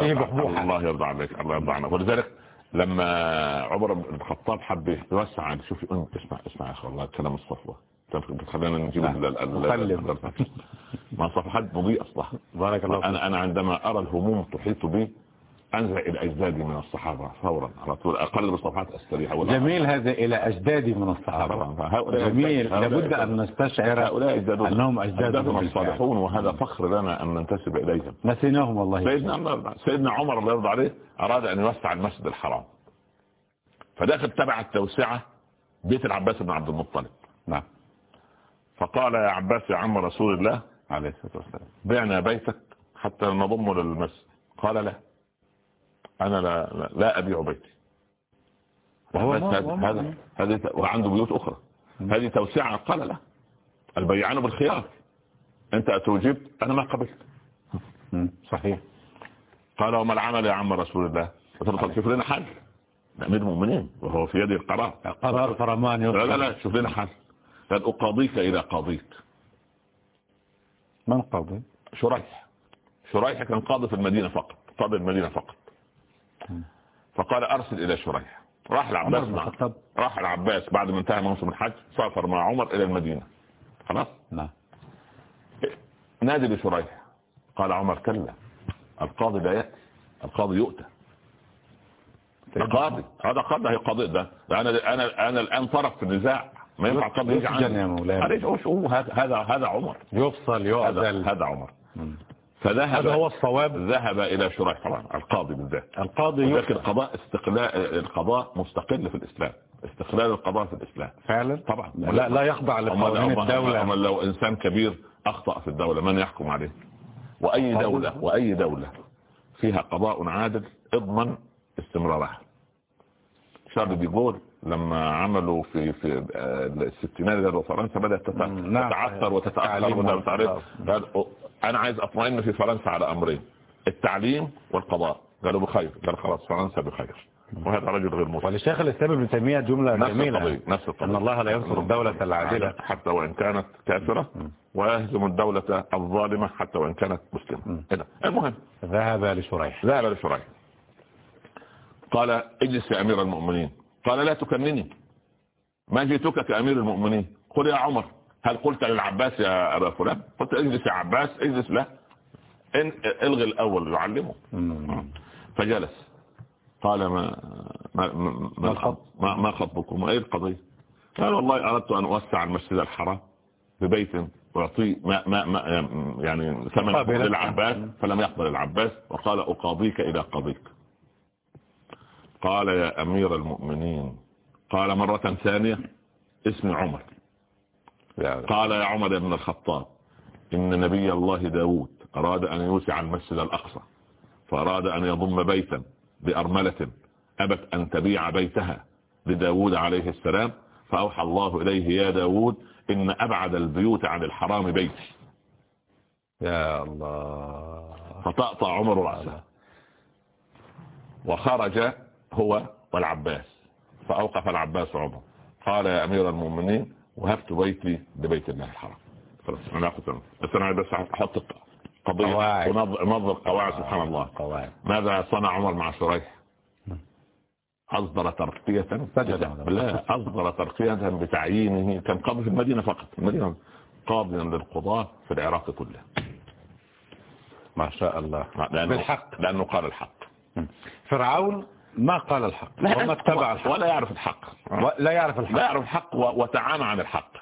فيه بحبوحة. الله يرضى عليك الله يرضى عنك ولذلك لما عمر بن الخطاب حب يوسع شوف انت اسمع اسمع يا أخي والله كلام الصفوة. خلينا نجيب نعم. ما صفحات مضيء أصلا بارك الله أنا أنا عندما أرى الهموم تحيط بي انزع إلى اجدادي من الصحابة فورا على طول اقلب الصفحات أستريح. ولا جميل هذا إلى أجدادي من الصحابة. جميل هؤلاء- لابد أن نستشعر هؤلاء أنهم أجدادنا. الصالحون وهذا فخر لنا أن ننتسب إليهم. نسيناهم والله. سيدنا سيدنا عمر الله يرضى عليه أراد أن يوسع المسجد الحرام. فداخل تبع التوسعة بيت العباس بن عبد المطلب. نعم. فقال يا عباس يا عم رسول الله عليه الصلاة والسلام. بعنا بيتك حتى نضمه للمسجد. قال لا. أنا لا, لا, أبيع بيتي. هذا هذا وعنده بيوت أخرى. هذه توسعة قال لا البيعان بالخيار. أنت أتوجبت أنا ما قبلت. صحيح. قال وما العمل يا عم رسول الله؟ طب شوف لنا حل. أمير المؤمنين وهو في يدي القرار. قرار فرمان لا لا لا شوف لنا حل. قال أقاضيك إلى قاضيك من قضي شريح. شريح كان قاضي في المدينة فقط. قاضي المدينة فقط. فقال أرسل إلى شريح. راح العباس مع راح العباس بعد ما انتهى موسم الحج سافر مع عمر إلى المدينة. خلاص؟ نعم. نادي لشريح قال عمر كلا القاضي لا يأتي. القاضي يؤتى. القاضي. هذا قاضي هي قاضي ده. أنا أنا أنا الآن طرف في النزاع. ما ينفع القاضي يجي عندي هذا هذا عمر. يفصل يعزل. هذا عمر. فذهب هذا هو الصواب. ذهب إلى شريح طبعا القاضي بالذات القاضي لكن القضاء استقلال القضاء مستقل في الإسلام. استقلال القضاء في الإسلام. فعلا؟ طبعا. لا لا يخضع لقوانين أما الدولة. لو إنسان كبير أخطأ في الدولة من يحكم عليه؟ وأي دولة وأي دولة فيها قضاء عادل إضمن استمرارها. شارل دي جول لما عملوا في في آه، الستينات فرنسا مم، نعم. تتعثر. قال أو- أنا عايز أطمئن في فرنسا على أمرين التعليم والقضاء. قالوا بخير قال خلاص فرنسا بخير. وهذا رجل غير مسلم. ولشيخ الإسلام ابن نفس جميلة. القضية نفس القضية. أن الله لا ينصر الدولة العادلة. حتى وإن كانت كافرة ويهزم الدولة الظالمة حتى وإن كانت مسلمة. إذا المهم. ذهب لشريح. ذهب لشريح. قال اجلس يا أمير المؤمنين. قال لا تكنني ما جئتك كأمير المؤمنين؟ قل يا عمر. هل قلت للعباس يا أبا فلان؟ قلت اجلس يا عباس اجلس. لا. الغي الأول يعلمه. فجلس. قال ما ما ما, ما الخط؟ ما, ما خطبكم؟ إيه القضية قال والله أردت أن أوسع المسجد الحرام ببيت واعطيه ما ما ما يعني ثمن. للعباس فلم يقبل العباس وقال أقاضيك إلى قضيك. قال يا أمير المؤمنين قال مرة ثانية اسمي عمر. يعني. قال يا عمر ابن الخطاب إن نبي الله داود أراد أن يوسع المسجد الأقصى فأراد أن يضم بيتا بأرملة أبت أن تبيع بيتها لداود عليه السلام فأوحى الله إليه يا داود إن أبعد البيوت عن الحرام بيتي. يا الله. فطأطأ عمر رأسه. وخرج هو والعباس فأوقف العباس عمر. قال يا أمير المؤمنين وهبت بيتي لبيت الله الحرام خلاص أخذ بس أنا بس أحط قضية. ونظر قواعد سبحان الله. قواعد. ماذا صنع عمر مع شريح؟ أصدر ترقية. سجد. لا أصدر ترقية بتعيينه. كان قاضي في المدينة فقط. المدينة قاضيا للقضاة في العراق كله. ما شاء الله. لأنه, بالحق. لأنه قال الحق. فرعون ما قال الحق وما اتبع الحق. ولا يعرف الحق. لا يعرف لا الحق يعرف الحق وتعامى عن الحق.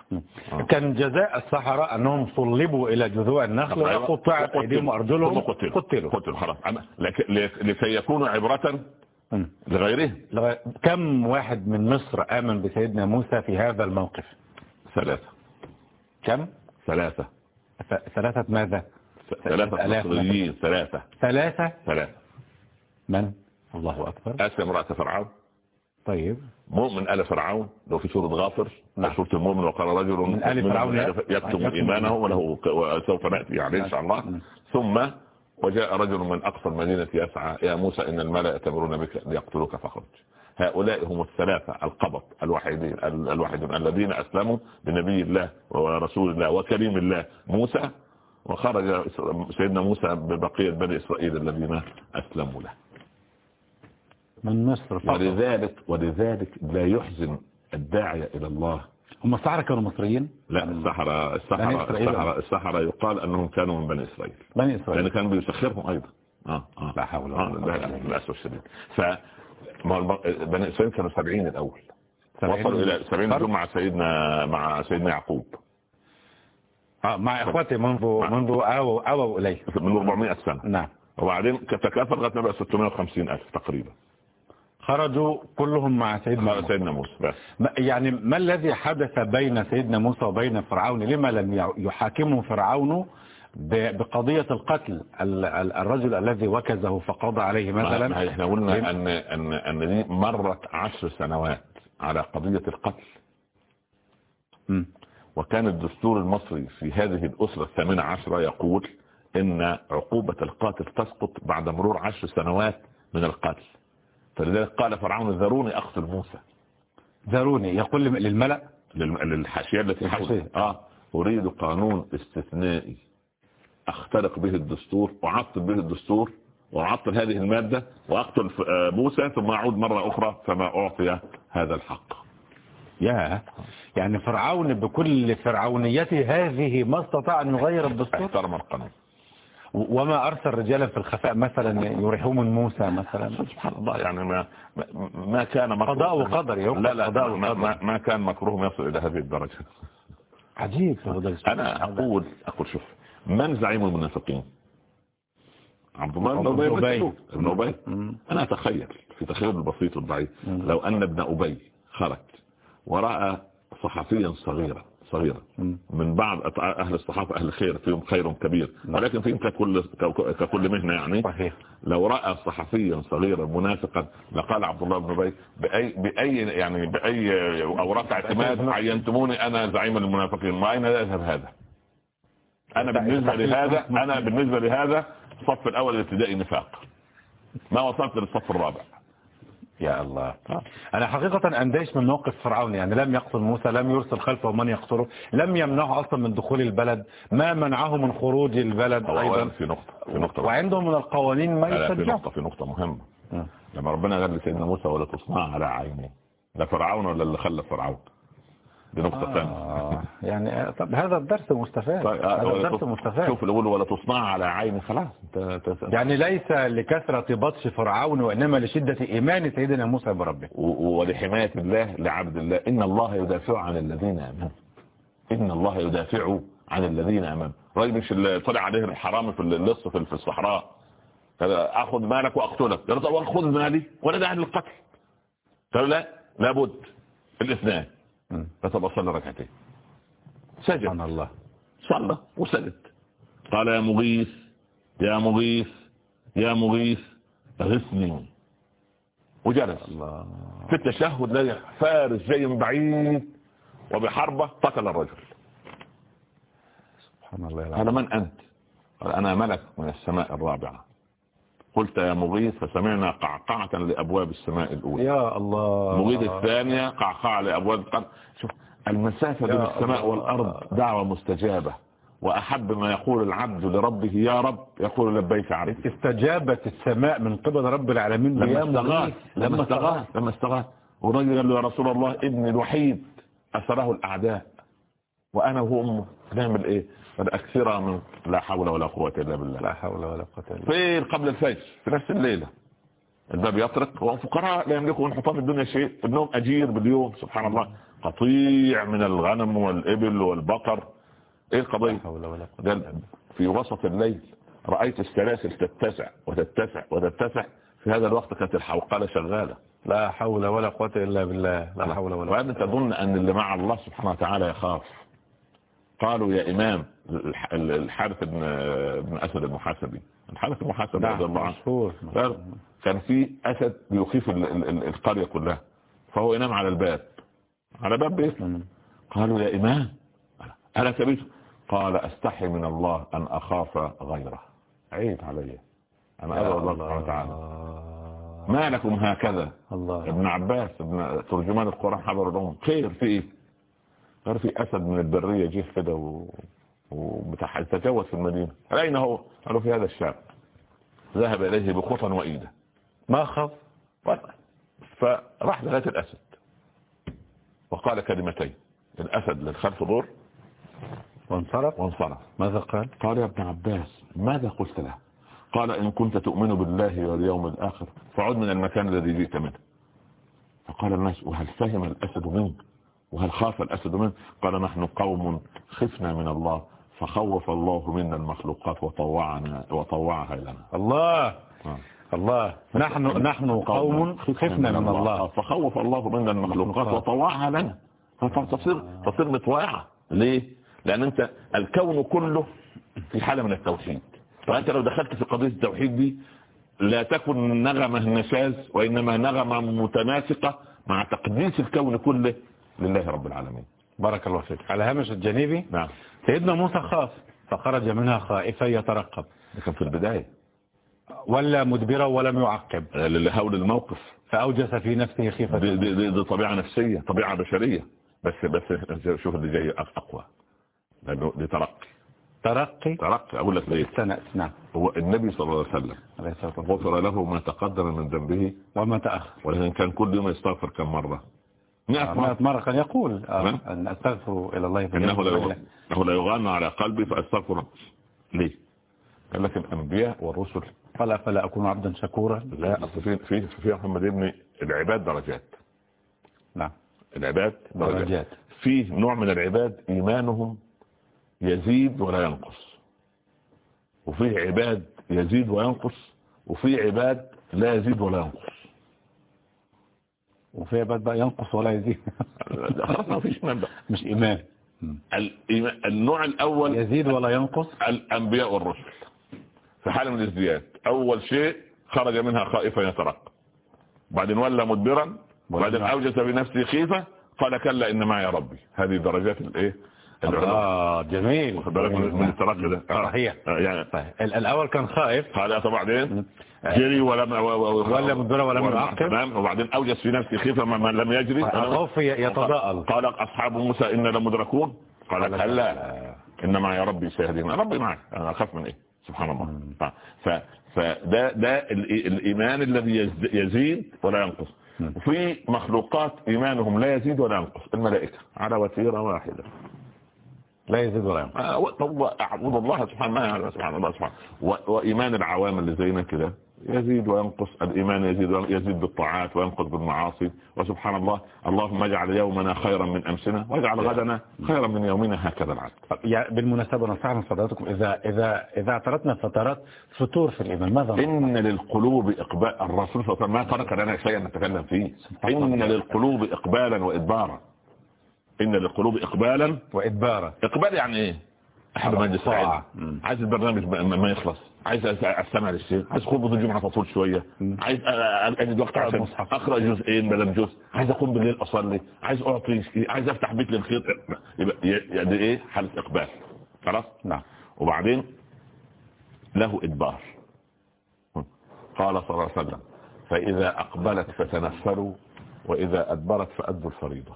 كان جزاء السحرة أنهم صلبوا إلى جذوع النخل وقطعت أيديهم وأرجلهم. قتلوا. قتلوا. قتلوا. خلاص. لكي يكونوا عبرة لغاية- كم واحد من مصر آمن بسيدنا موسى في هذا الموقف؟ ثلاثة. كم؟ ثلاثة. ثلاثة ماذا؟ ثلاثة. مصريين. ثلاثة. ثلاثة؟ ثلاثة. من؟ الله أكبر. آسيا امرأة فرعون. طيب. مؤمن آل فرعون لو في سورة غافر نعم. سورة المؤمن وقال رجل من آل فرعون يكتم إيمانه وله وسوف نأتي عليه إن شاء الله. نعم. ثم وجاء رجل من أقصى المدينة يسعى يا موسى إن الملأ يأتمرون بك ليقتلوك فخرج هؤلاء هم الثلاثة القبط الوحيدين الوحيدون الذين أسلموا لنبي الله ورسول الله وكريم الله موسى وخرج سيدنا موسى ببقية بني إسرائيل الذين أسلموا له. من مصر فقط. ولذلك ولذلك لا يحزن الداعية إلى الله. هم الصحراء كانوا مصريين؟ لا السحرة السحرة السحرة, السحرة يقال أنهم كانوا من بني إسرائيل. بني إسرائيل. لأن كان بيسخرهم أيضا. آه آه. لا حول ولا آه قوة للأسف الشديد. ف بني إسرائيل كانوا سبعين الأول. وصلوا إلى سبعين دول مع سيدنا مع سيدنا يعقوب. آه مع إخواتي منذ منذ أووا أووا إليه. من 400 سنة. نعم. وبعدين تكاثر لغاية ما بقى 650 ألف تقريبا. خرجوا كلهم مع سيدنا مع موسى سيدنا موسى يعني ما الذي حدث بين سيدنا موسى وبين فرعون؟ لما لم يحاكمه فرعون بقضية القتل ال- ال- الرجل الذي وكزه فقضى عليه مثلا؟ ما إحنا قلنا ان ان أن دي مرت عشر سنوات على قضية القتل. مم. وكان الدستور المصري في هذه الأسرة الثامنة عشرة يقول إن عقوبة القاتل تسقط بعد مرور عشر سنوات من القتل. فلذلك قال فرعون ذروني أقتل موسى. ذروني يقول لم- للملأ؟ للم- للحاشية التي حوله الحاشية. آه. أريد قانون استثنائي. أخترق به الدستور وأعطل به الدستور وأعطل هذه المادة وأقتل آه، موسى ثم أعود مرة أخرى فما أعطي هذا الحق. يا يعني فرعون بكل فرعونيته هذه ما استطاع أن يغير الدستور؟ أحترم القانون. وما أرسل رجالا في الخفاء مثلا يريحون من موسى مثلا؟ سبحان الله يعني ما ما- كان مكروه. قضاء وقدر لا لا قضاء ما. ما, ما كان مكروه يصل إلى هذه الدرجة. عجيب. أنا أقول أقول شوف من زعيم المنافقين؟ عبد الله بن أبي بن أبي. أنا أتخيل في تخيل البسيط والضعيف. لو أن ابن أبي خرج ورأى صحفيا صغيرا صغيرا مم. من بعض أهل الصحافة أهل خير فيهم خير كبير. ولكن فيهم ككل ككل مهنة يعني. صحيح. لو رأى صحفيا صغيرا منافقا لقال عبد الله بن أبي بأي, بأي يعني بأي أوراق اعتماد عينتموني أنا زعيم المنافقين. ما أين يذهب هذا؟ أنا بالنسبة لهذا أنا بالنسبة لهذا الصف الأول الابتدائي نفاق. ما وصلت للصف الرابع؟ يا الله. أنا حقيقة أنديش من موقف فرعون يعني لم يقتل موسى لم يرسل خلفه من يقتله لم يمنعه أصلا من دخول البلد ما منعه من خروج البلد أيضا. في نقطة في نقطة وعندهم من القوانين ما لا، في نقطة في نقطة مهمة. مم. لما ربنا قال لسيدنا موسى ولا تصنع على عيني لا فرعون ولا اللي خلف فرعون؟ دي نقطة ثانية آه يعني آه، طب هذا الدرس مستفاد. طيب، آه، هذا ولا الدرس مستفاد. شوف اللي يقول ولا تصنع على عيني خلاص. يعني ليس لكثرة بطش فرعون وإنما لشدة إيمان سيدنا موسى بربه. ولحماية الله لعبد الله. إن الله يدافع عن الذين آمنوا. إن الله يدافع عن الذين آمنوا. راجل مش اللي طلع عليه الحرامي في اللص في الصحراء؟ أخذ مالك وأقتلك قال طب أخذ مالي؟ ولا داعي للقتل. قال لا لابد. الاثنان. فطب أصلي ركعتين. سجد. سبحان الله. صلى وسجد. قال يا مغيث يا مغيث يا مغيث اغثني وجلس. الله. في التشهد لقى فارس جاي من بعيد وبحربة قتل الرجل. سبحان الله قال. من أنت؟ قال أنا ملك من السماء الرابعة. قلت يا مغيث فسمعنا قعقعة لأبواب السماء الأولى. يا الله. مغيث الثانية قعقعة لأبواب القلب شوف المسافة بين السماء. والأرض دعوة مستجابة وأحب ما يقول العبد لربه يا رب يقول لبيك عبد استجابت السماء من قبل رب العالمين لما استغاث. لما استغاث لما استغاث. والراجل قال له يا رسول الله ابني الوحيد. أسره الأعداء. وأنا وهو أمه. نعمل إيه؟ أكثر من لا حول ولا قوة إلا بالله. لا حول ولا قوة إلا بالله. فين؟ قبل الفجر في نفس الليلة. الباب يطرق وفقراء لا يملكوا من حطام الدنيا شيء. ابنهم أجير باليوم سبحان الله. قطيع من الغنم والإبل والبقر. إيه لا القضية حول ولا قوة في وسط الليل رأيت السلاسل تتسع وتتسع وتتسع. في هذا الوقت كانت الحوقلة شغالة. لا حول ولا قوة إلا بالله. لا حول ولا قوة وأنت تظن أن اللي مع الله سبحانه وتعالى يخاف. قالوا يا إمام الح- الحارث بن بن أسد المحاسبي. الحارث المحاسبي رضي الله نعم عنه كان في أسد بيخيف ال- ال- ال- القرية كلها. فهو ينام على الباب. على باب بيته مم. قالوا يا إمام ألا سبيته قال أستحي من الله أن أخاف غيره. عيب علي. أنا ادعو الله سبحانه وتعالى. ما لكم هكذا؟ الله. ابن عباس ابن ترجمان القرآن حضر لهم. خير في إيه؟ قال في أسد من البرية جه كده و... وبتاع تجاوز في المدينة. أين هو؟ قالوا في هذا الشام. ذهب إليه بخطا وإيدا. ما خف فراح لغاية الأسد. وقال كلمتين. الأسد للخلف دور وانصرف؟ وانصرف. ماذا قال؟ قال يا ابن عباس ماذا قلت له؟ قال إن كنت تؤمن بالله واليوم الآخر فعد من المكان الذي جئت منه. فقال الناس وهل فهم الأسد منك؟ وهل خاف الأسد منك قال نحن قوم خفنا من الله فخوف الله منا المخلوقات وطوعنا وطوعها لنا. الله! آه. الله! نحن نحن قوم خفنا من الله. فخوف الله منا المخلوقات وطوعها لنا. فتصير تصير مطوعة ليه؟ لأن أنت الكون كله في حالة من التوحيد. فأنت لو دخلت في قضية التوحيد دي لا تكن نغمة نشاز وإنما نغمة متناسقة مع تقديس الكون كله لله رب العالمين. بارك الله فيك. على هامش الجانبي نعم. سيدنا موسى خاف فخرج منها خائفا يترقب. لكن في البداية. ولا مدبرا ولم يعقب لهول الموقف. فأوجس في نفسه خيفة. دي, دي, دي, دي طبيعة نفسية طبيعة بشرية. بس بس شوف اللي جاي أقوى. لأنه دي ترقي؟ ترقي. ترقي أقول لك ليه؟ سنة نعم هو النبي صلى الله عليه وسلم عليه الصلاة والسلام. غفر له ما تقدم من ذنبه. وما تأخر. ولكن كان كل يوم يستغفر كم مرة 100 مرة. مئة مرة كان يقول آه، نعم. أن أستغفر إلى الله إنه لا والليلة. إنه لا يغان على قلبي فأستغفر. ليه؟ قال لك الأنبياء والرسل. قال فلا أكون عبدا شكورا. لا أصل في في في محمد ابن العباد درجات. نعم. العباد درجات. درجات. في نوع من العباد إيمانهم يزيد ولا ينقص. وفي عباد يزيد وينقص وفي عباد لا يزيد ولا ينقص. وفي عباد بقى ينقص ولا يزيد. خلاص ما فيش إيمان بقى. مش إيمان. النوع الأول يزيد ولا ينقص؟ الأنبياء والرسل في حالة من الازدياد أول شيء خرج منها خائفا يترقب. بعدين ولى مدبرا وبعدين أوجس بنفسه خيفة قال كلا إن معي ربي. هذه درجات الإيه؟ آه جميل. واخد بالك من من الترقي ده. آه. صحيح. آه، يعني. طيب ال- الأول كان خائف. قال بعدين جري ولم ولا مدبر ولم يعقب. تمام. وبعدين أوجس في نفسه خيفة ما لم يجري. الخوف يتضاءل. قال أصحاب موسى إن لمدركون قال كلا. ان معي ربي سيهدين ربي معي أنا أخاف من إيه؟ سبحان الله. فده ده ال- الإيمان الذي يزيد ولا ينقص. وفي مخلوقات إيمانهم لا يزيد ولا ينقص. الملائكة على وتيرة واحدة. لا يزيد ولا ينقص. آه، أعبد الله سبحانه سبحان الله سبحانه. وإيمان العوام اللي زينا كده يزيد وينقص الإيمان يزيد يزيد بالطاعات وينقص بالمعاصي. وسبحان الله اللهم اجعل يومنا خيرا من أمسنا واجعل غدنا خيرا من يومنا هكذا طب يعني بالمناسبة نصح من حضراتكم إذا إذا إذا اعترضنا فترات فتور في الإيمان ماذا؟ إن للقلوب اقبال الرسول صلى الله عليه وسلم ما ترك لنا شيئا نتكلم فيه. إن للقلوب اقبالا وادبارا. إن للقلوب إقبالا وإدبارا. إقبال يعني إيه؟ احد على مجلس مم. عايز البرنامج ما يخلص. عايز أستمع للشيء عايز خطبه الجمعة تطول شوية. عايز أجد وقت عشان. أقرأ جزئين بدل جزء. عايز أقوم بالليل أصلي. عايز أعطي عايز أفتح بيت للخير. يبقى يعني إيه؟ حالة إقبال. خلاص؟ نعم. وبعدين له إدبار. قال صلى الله عليه وسلم فإذا أقبلت فتنفروا وإذا أدبرت فأدوا الفريضة.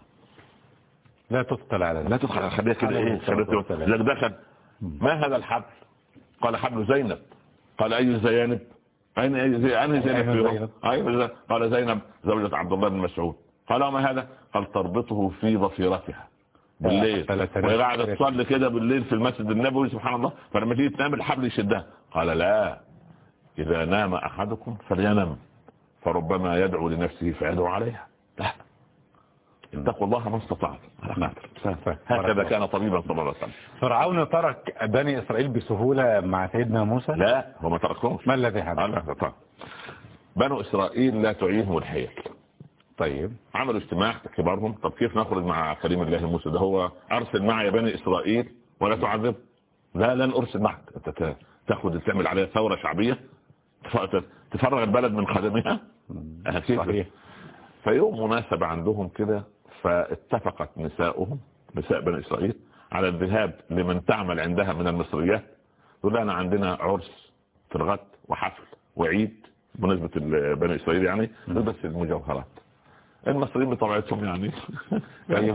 لا تثقل على لا تدخل خليها كده إيه. لك دخل. ما هذا الحبل؟ قال حبل زينب. قال أي زينب؟ أين أي زينب زينب؟ اي زينب؟ قال زينب زوجة عبد الله بن مسعود. قال وما هذا؟ قال تربطه في ضفيرتها بالليل. وهي قاعدة تصلي كده بالليل في المسجد النبوي سبحان الله. فلما تيجي تنام الحبل يشدها. قال لا. إذا نام أحدكم فلينم فربما يدعو لنفسه فيدعو عليها. لا. اتقوا الله ما استطعت هكذا كان طبيبا صلى الله عليه وسلم. فرعون ترك بني إسرائيل بسهولة مع سيدنا موسى؟ لا هو ما تركهمش. ما الذي حدث؟ طبعا. بنو إسرائيل لا تعينهم الحيل. طيب. عملوا اجتماع كبارهم طب كيف نخرج مع كريم الله موسى ده؟ هو أرسل معي بني إسرائيل ولا تعذب؟ لا لن أرسل معك. تأخذ تعمل عليها ثورة شعبية؟ تف- تفرغ البلد من خدمها. صحيح. فيوم مناسبة عندهم كده فاتفقت نساؤهم نساء بني إسرائيل على الذهاب لمن تعمل عندها من المصريات. يقول أنا عندنا عرس في الغد وحفل وعيد بمناسبة بني إسرائيل يعني بس المجوهرات. المصريين بطبيعتهم يعني. يعني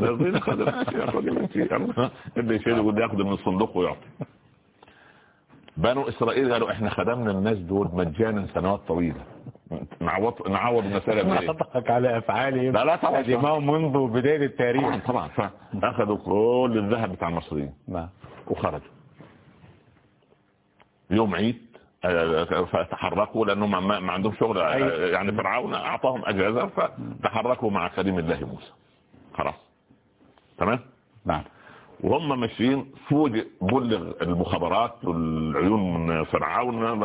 اللي يشيل يقول ياخذ من الصندوق ويعطي. بنو إسرائيل قالوا إحنا خدمنا الناس دول مجانا سنوات طويلة. نعوض نعوض المساله بايه؟ نطلق على افعالهم لا لا طبعا ما منذ بداية التاريخ. طبعا طبعا فاخذوا كل الذهب بتاع المصريين. نعم. وخرجوا. يوم عيد فتحركوا لأنهم ما عندهم شغل. يعني فرعون أعطاهم أجازة فتحركوا مع كريم الله موسى. خلاص. تمام؟ نعم. وهم ماشيين فوجئ بلغ المخابرات والعيون من فرعون.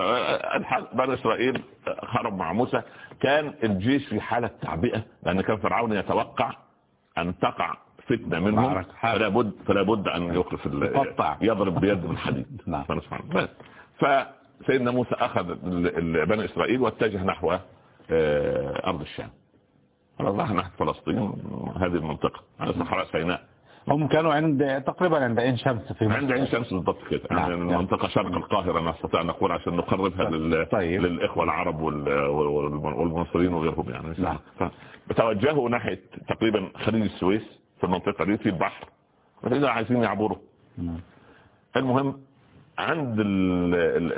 بني إسرائيل خرج مع موسى. كان الجيش في حالة تعبئة لأن كان فرعون يتوقع أن تقع فتنة منهم. فلا بد فلا بد أن يوقف يضرب بيد من حديد نعم ف سيدنا موسى أخذ بني إسرائيل واتجه نحو آه، أرض الشام. راح نحو فلسطين هذه المنطقة. على صحراء سيناء هم كانوا عند تقريبا عند عين شمس في عند عين شمس بالضبط كده نعم. يعني المنطقة شرق القاهرة نستطيع أن نقول عشان نقربها لل... طيب. للإخوة العرب وال... والمصريين وغيرهم يعني نعم. بتوجهوا ناحية تقريبا خليج السويس في المنطقة دي في البحر فإذا عايزين يعبروا نعم. المهم عند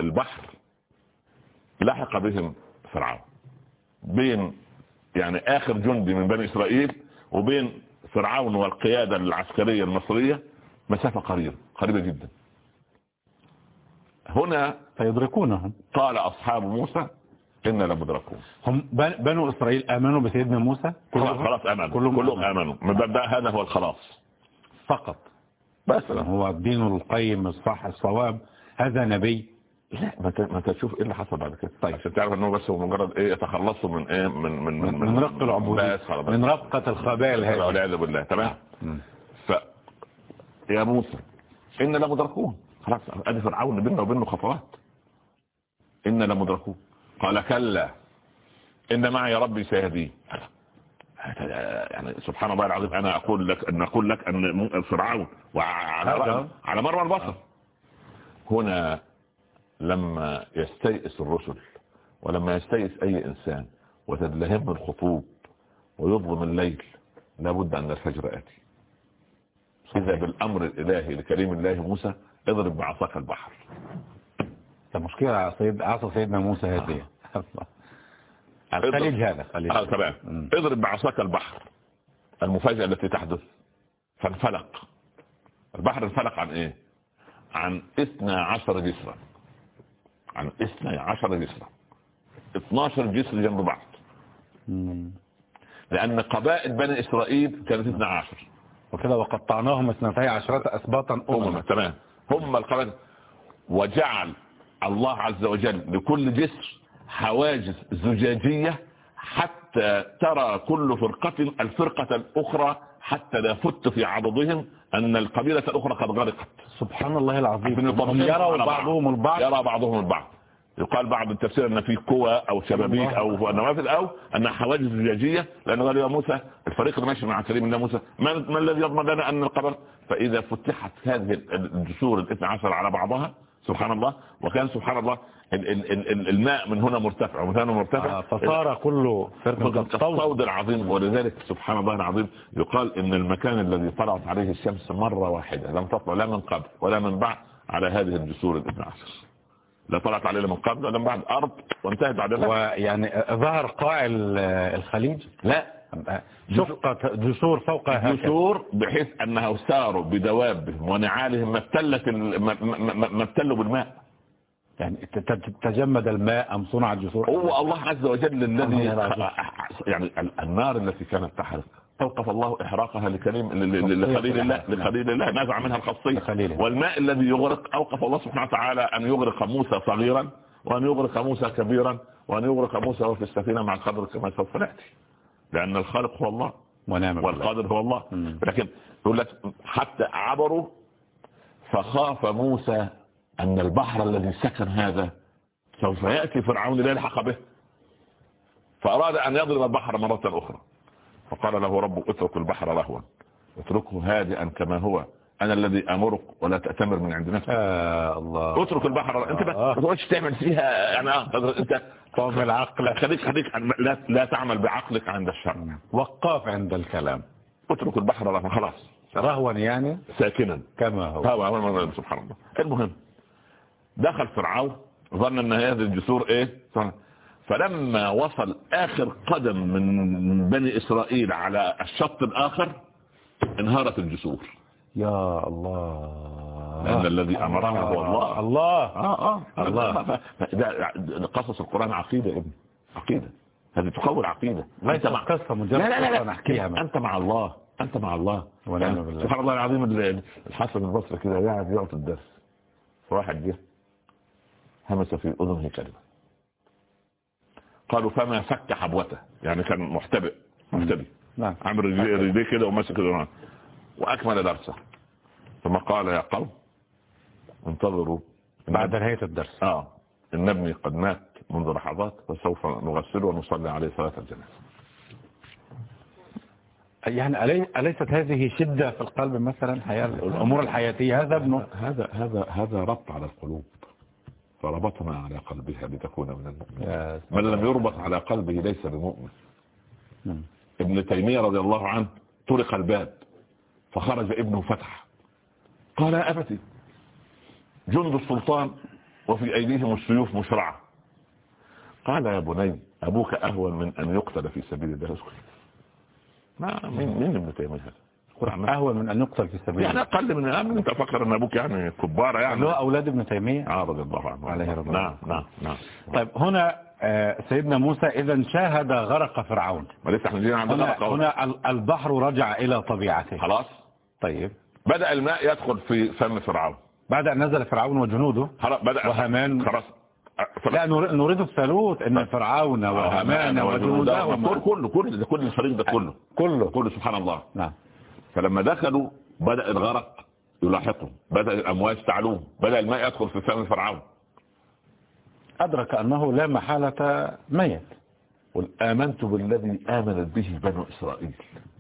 البحر لحق بهم فرعون بين يعني آخر جندي من بني إسرائيل وبين فرعون والقيادة العسكرية المصرية مسافة قريبة قريبة جدا. هنا فيدركونهم قال أصحاب موسى إنا لمدركون هم بنو إسرائيل آمنوا بسيدنا موسى؟ كلهم؟ خلاص آمنوا. كلهم, كلهم آمنوا. من هذا هو الخلاص. فقط. بس. هو الدين القيم الصح الصواب. هذا نبي. ما تشوف إيه اللي حصل بعد كده. طيب عشان تعرف انه بس هو مجرد إيه يتخلصوا من إيه من من من, من رق العبودية من رقة الخبائل هذه. والعياذ بالله. تمام؟ ف يا موسى إن لمدركون. خلاص أدي فرعون بيننا وبينه خطوات. إن لمدركون. قال كلا إن معي ربي سيهدين يعني سبحان الله العظيم أنا أقول لك أن أقول لك أن فرعون وعلى على مر البصر. هنا لما يستيئس الرسل ولما يستيئس أي إنسان وتدلهم الخطوب ويظلم الليل لابد أن الفجر اتي إذا بالأمر الإلهي لكريم الله موسى اضرب بعصاك البحر. المشكلة سيد عصا سيدنا موسى هذه. الخليج هذا خليج. آه تمام. اضرب بعصاك البحر. المفاجأة التي تحدث فانفلق. البحر انفلق عن إيه؟ عن اثنى عشر جسرا. عن اثنى عشر جسرا. 12 جسر جنب بعض. لأن قبائل بني إسرائيل كانت اثنى عشر. وكذا وقطعناهم اثنتي عشرة اسباطا امما تمام. هم القبائل. وجعل الله عز وجل لكل جسر حواجز زجاجية حتى ترى كل فرقة الفرقة الأخرى حتى لا فت في عضدهم أن القبيلة الأخرى قد غرقت. سبحان الله العظيم هم يروا بعضهم البعض؟ يرى بعضهم البعض. يقال بعض التفسير أن في قوى أو شبابيك أو نوافذ أو أنها حواجز زجاجية. لأنه قال يا موسى الفريق اللي ماشي مع كريم الله موسى ما, ما الذي يضمن لنا أن القبر فإذا فتحت هذه الجسور الاثنى عشر على بعضها سبحان الله. وكان سبحان الله الماء من هنا مرتفع ومن هنا مرتفع. آه، فصار كله الصود العظيم. ولذلك سبحان الله العظيم يقال إن المكان الذي طلعت عليه الشمس مرة واحدة لم تطلع لا من قبل ولا من بعد على هذه الجسور الاثنى عشر لا طلعت عليه من قبل ولا من بعد. أرض وانتهت بعد ذلك ويعني ظهر قاع الخليج؟ لا. جسور فوقها جسور بحيث انها ساروا بدوابهم ونعالهم ما ابتلت ما ابتلوا بالماء. يعني تجمد الماء أم صنع الجسور؟ هو الله عز وجل الذي يعني النار التي كانت تحرق. اوقف الله إحراقها لكريم لخليل الله لخليل الله نزع منها الخاصيه والماء الذي يغرق أوقف الله سبحانه وتعالى أن يغرق موسى صغيرا وأن يغرق موسى كبيرا وأن يغرق موسى وفي السفينة مع القدر كما سوف نأتي. لأن الخالق هو الله ونعم والقادر هو الله. لكن يقول لك حتى عبروا فخاف موسى أن البحر الذي سكن هذا سوف يأتي فرعون لا يلحق به. فأراد أن يضرب البحر مرة أخرى. فقال له رب اترك البحر رهوا اتركه هادئا كما هو. أنا الذي أمرك ولا تأتمر من عند نفسك. آه الله. اترك البحر. انت آه. ما تقعدش تعمل فيها. يعني آه، انت قوم العقل خليك خليك لا, لا تعمل بعقلك عند الشرع وقاف عند الكلام. اترك البحر رهوا خلاص. رهوا يعني؟ ساكنا. كما هو. هو هو سبحان الله. المهم دخل فرعون. ظن إن هذه الجسور إيه؟ فلما وصل آخر قدم من بني إسرائيل على الشط الآخر انهارت الجسور. يا الله. لأن الذي أمرنا هو الله. الله. آه آه. الله. ده قصص القرآن عقيدة يا ابني. عقيدة. هذه تقوي العقيدة. ليس انت مع قصة مجرد لا لا لا, لا. أنت مع الله. أنت مع الله. ونعم يعني بالله. سبحان الله العظيم ال- الحسن البصري كده قاعد يعطي الدرس. فواحد جه همس في أذنه كلمة. قالوا فما فك حبوته. يعني كان محتبئ. محتبئ نعم. رجليه رجليه كده وماسك كده وأكمل درسه. ثم قال يا قوم انتظروا. بعد نهاية الدرس. آه إن ابني قد مات منذ لحظات فسوف نغسله ونصلي عليه صلاة الجنازة. يعني ألي- أليست هذه شدة في القلب مثلا؟ حياة الأمور الحياتية. هذا ابنه هذا هذا هذا ربط على القلوب. فربطنا على قلبها لتكون من المؤمنين. من لم يربط على قلبه ليس بمؤمن. نعم. ابن تيمية رضي الله عنه طرق الباب. فخرج ابنه فتح. قال يا أبتي جند السلطان وفي أيديهم السيوف مشرعة. قال يا بني أبوك أهون من أن يقتل في سبيل الله. اسكت. ما مين مين ابن تيمية؟ هذا ما- أهون من أن يقتل في سبيل يعني الله. أقل من الآن أنت فكر أن أبوك يعني كبارة يعني. اللي هو أولاد ابن تيمية؟ آه رضي الله عنه. عليه رضي نعم. نعم نعم. طيب هنا آه، سيدنا موسى إذا شاهد غرق فرعون. ولسه إحنا جينا عند هنا, غرق. هنا ال- البحر رجع إلى طبيعته. خلاص؟ طيب. بدأ الماء يدخل في فم فرعون. بعد أن نزل فرعون وجنوده خلاص بدأ وهامان. خلاص. لا نر- نريد الثالوث إن فرعون وهامان وجنودهم كل كله كل كل الفريق ده كله. كله. كله سبحان الله. نعم. فلما دخلوا بدأ الغرق يلاحقهم. بدأ الأمواج تعلوهم. بدأ الماء يدخل في فم فرعون. أدرك أنه لا محالة ميت. قل آمنت بالذي آمنت به بنو إسرائيل.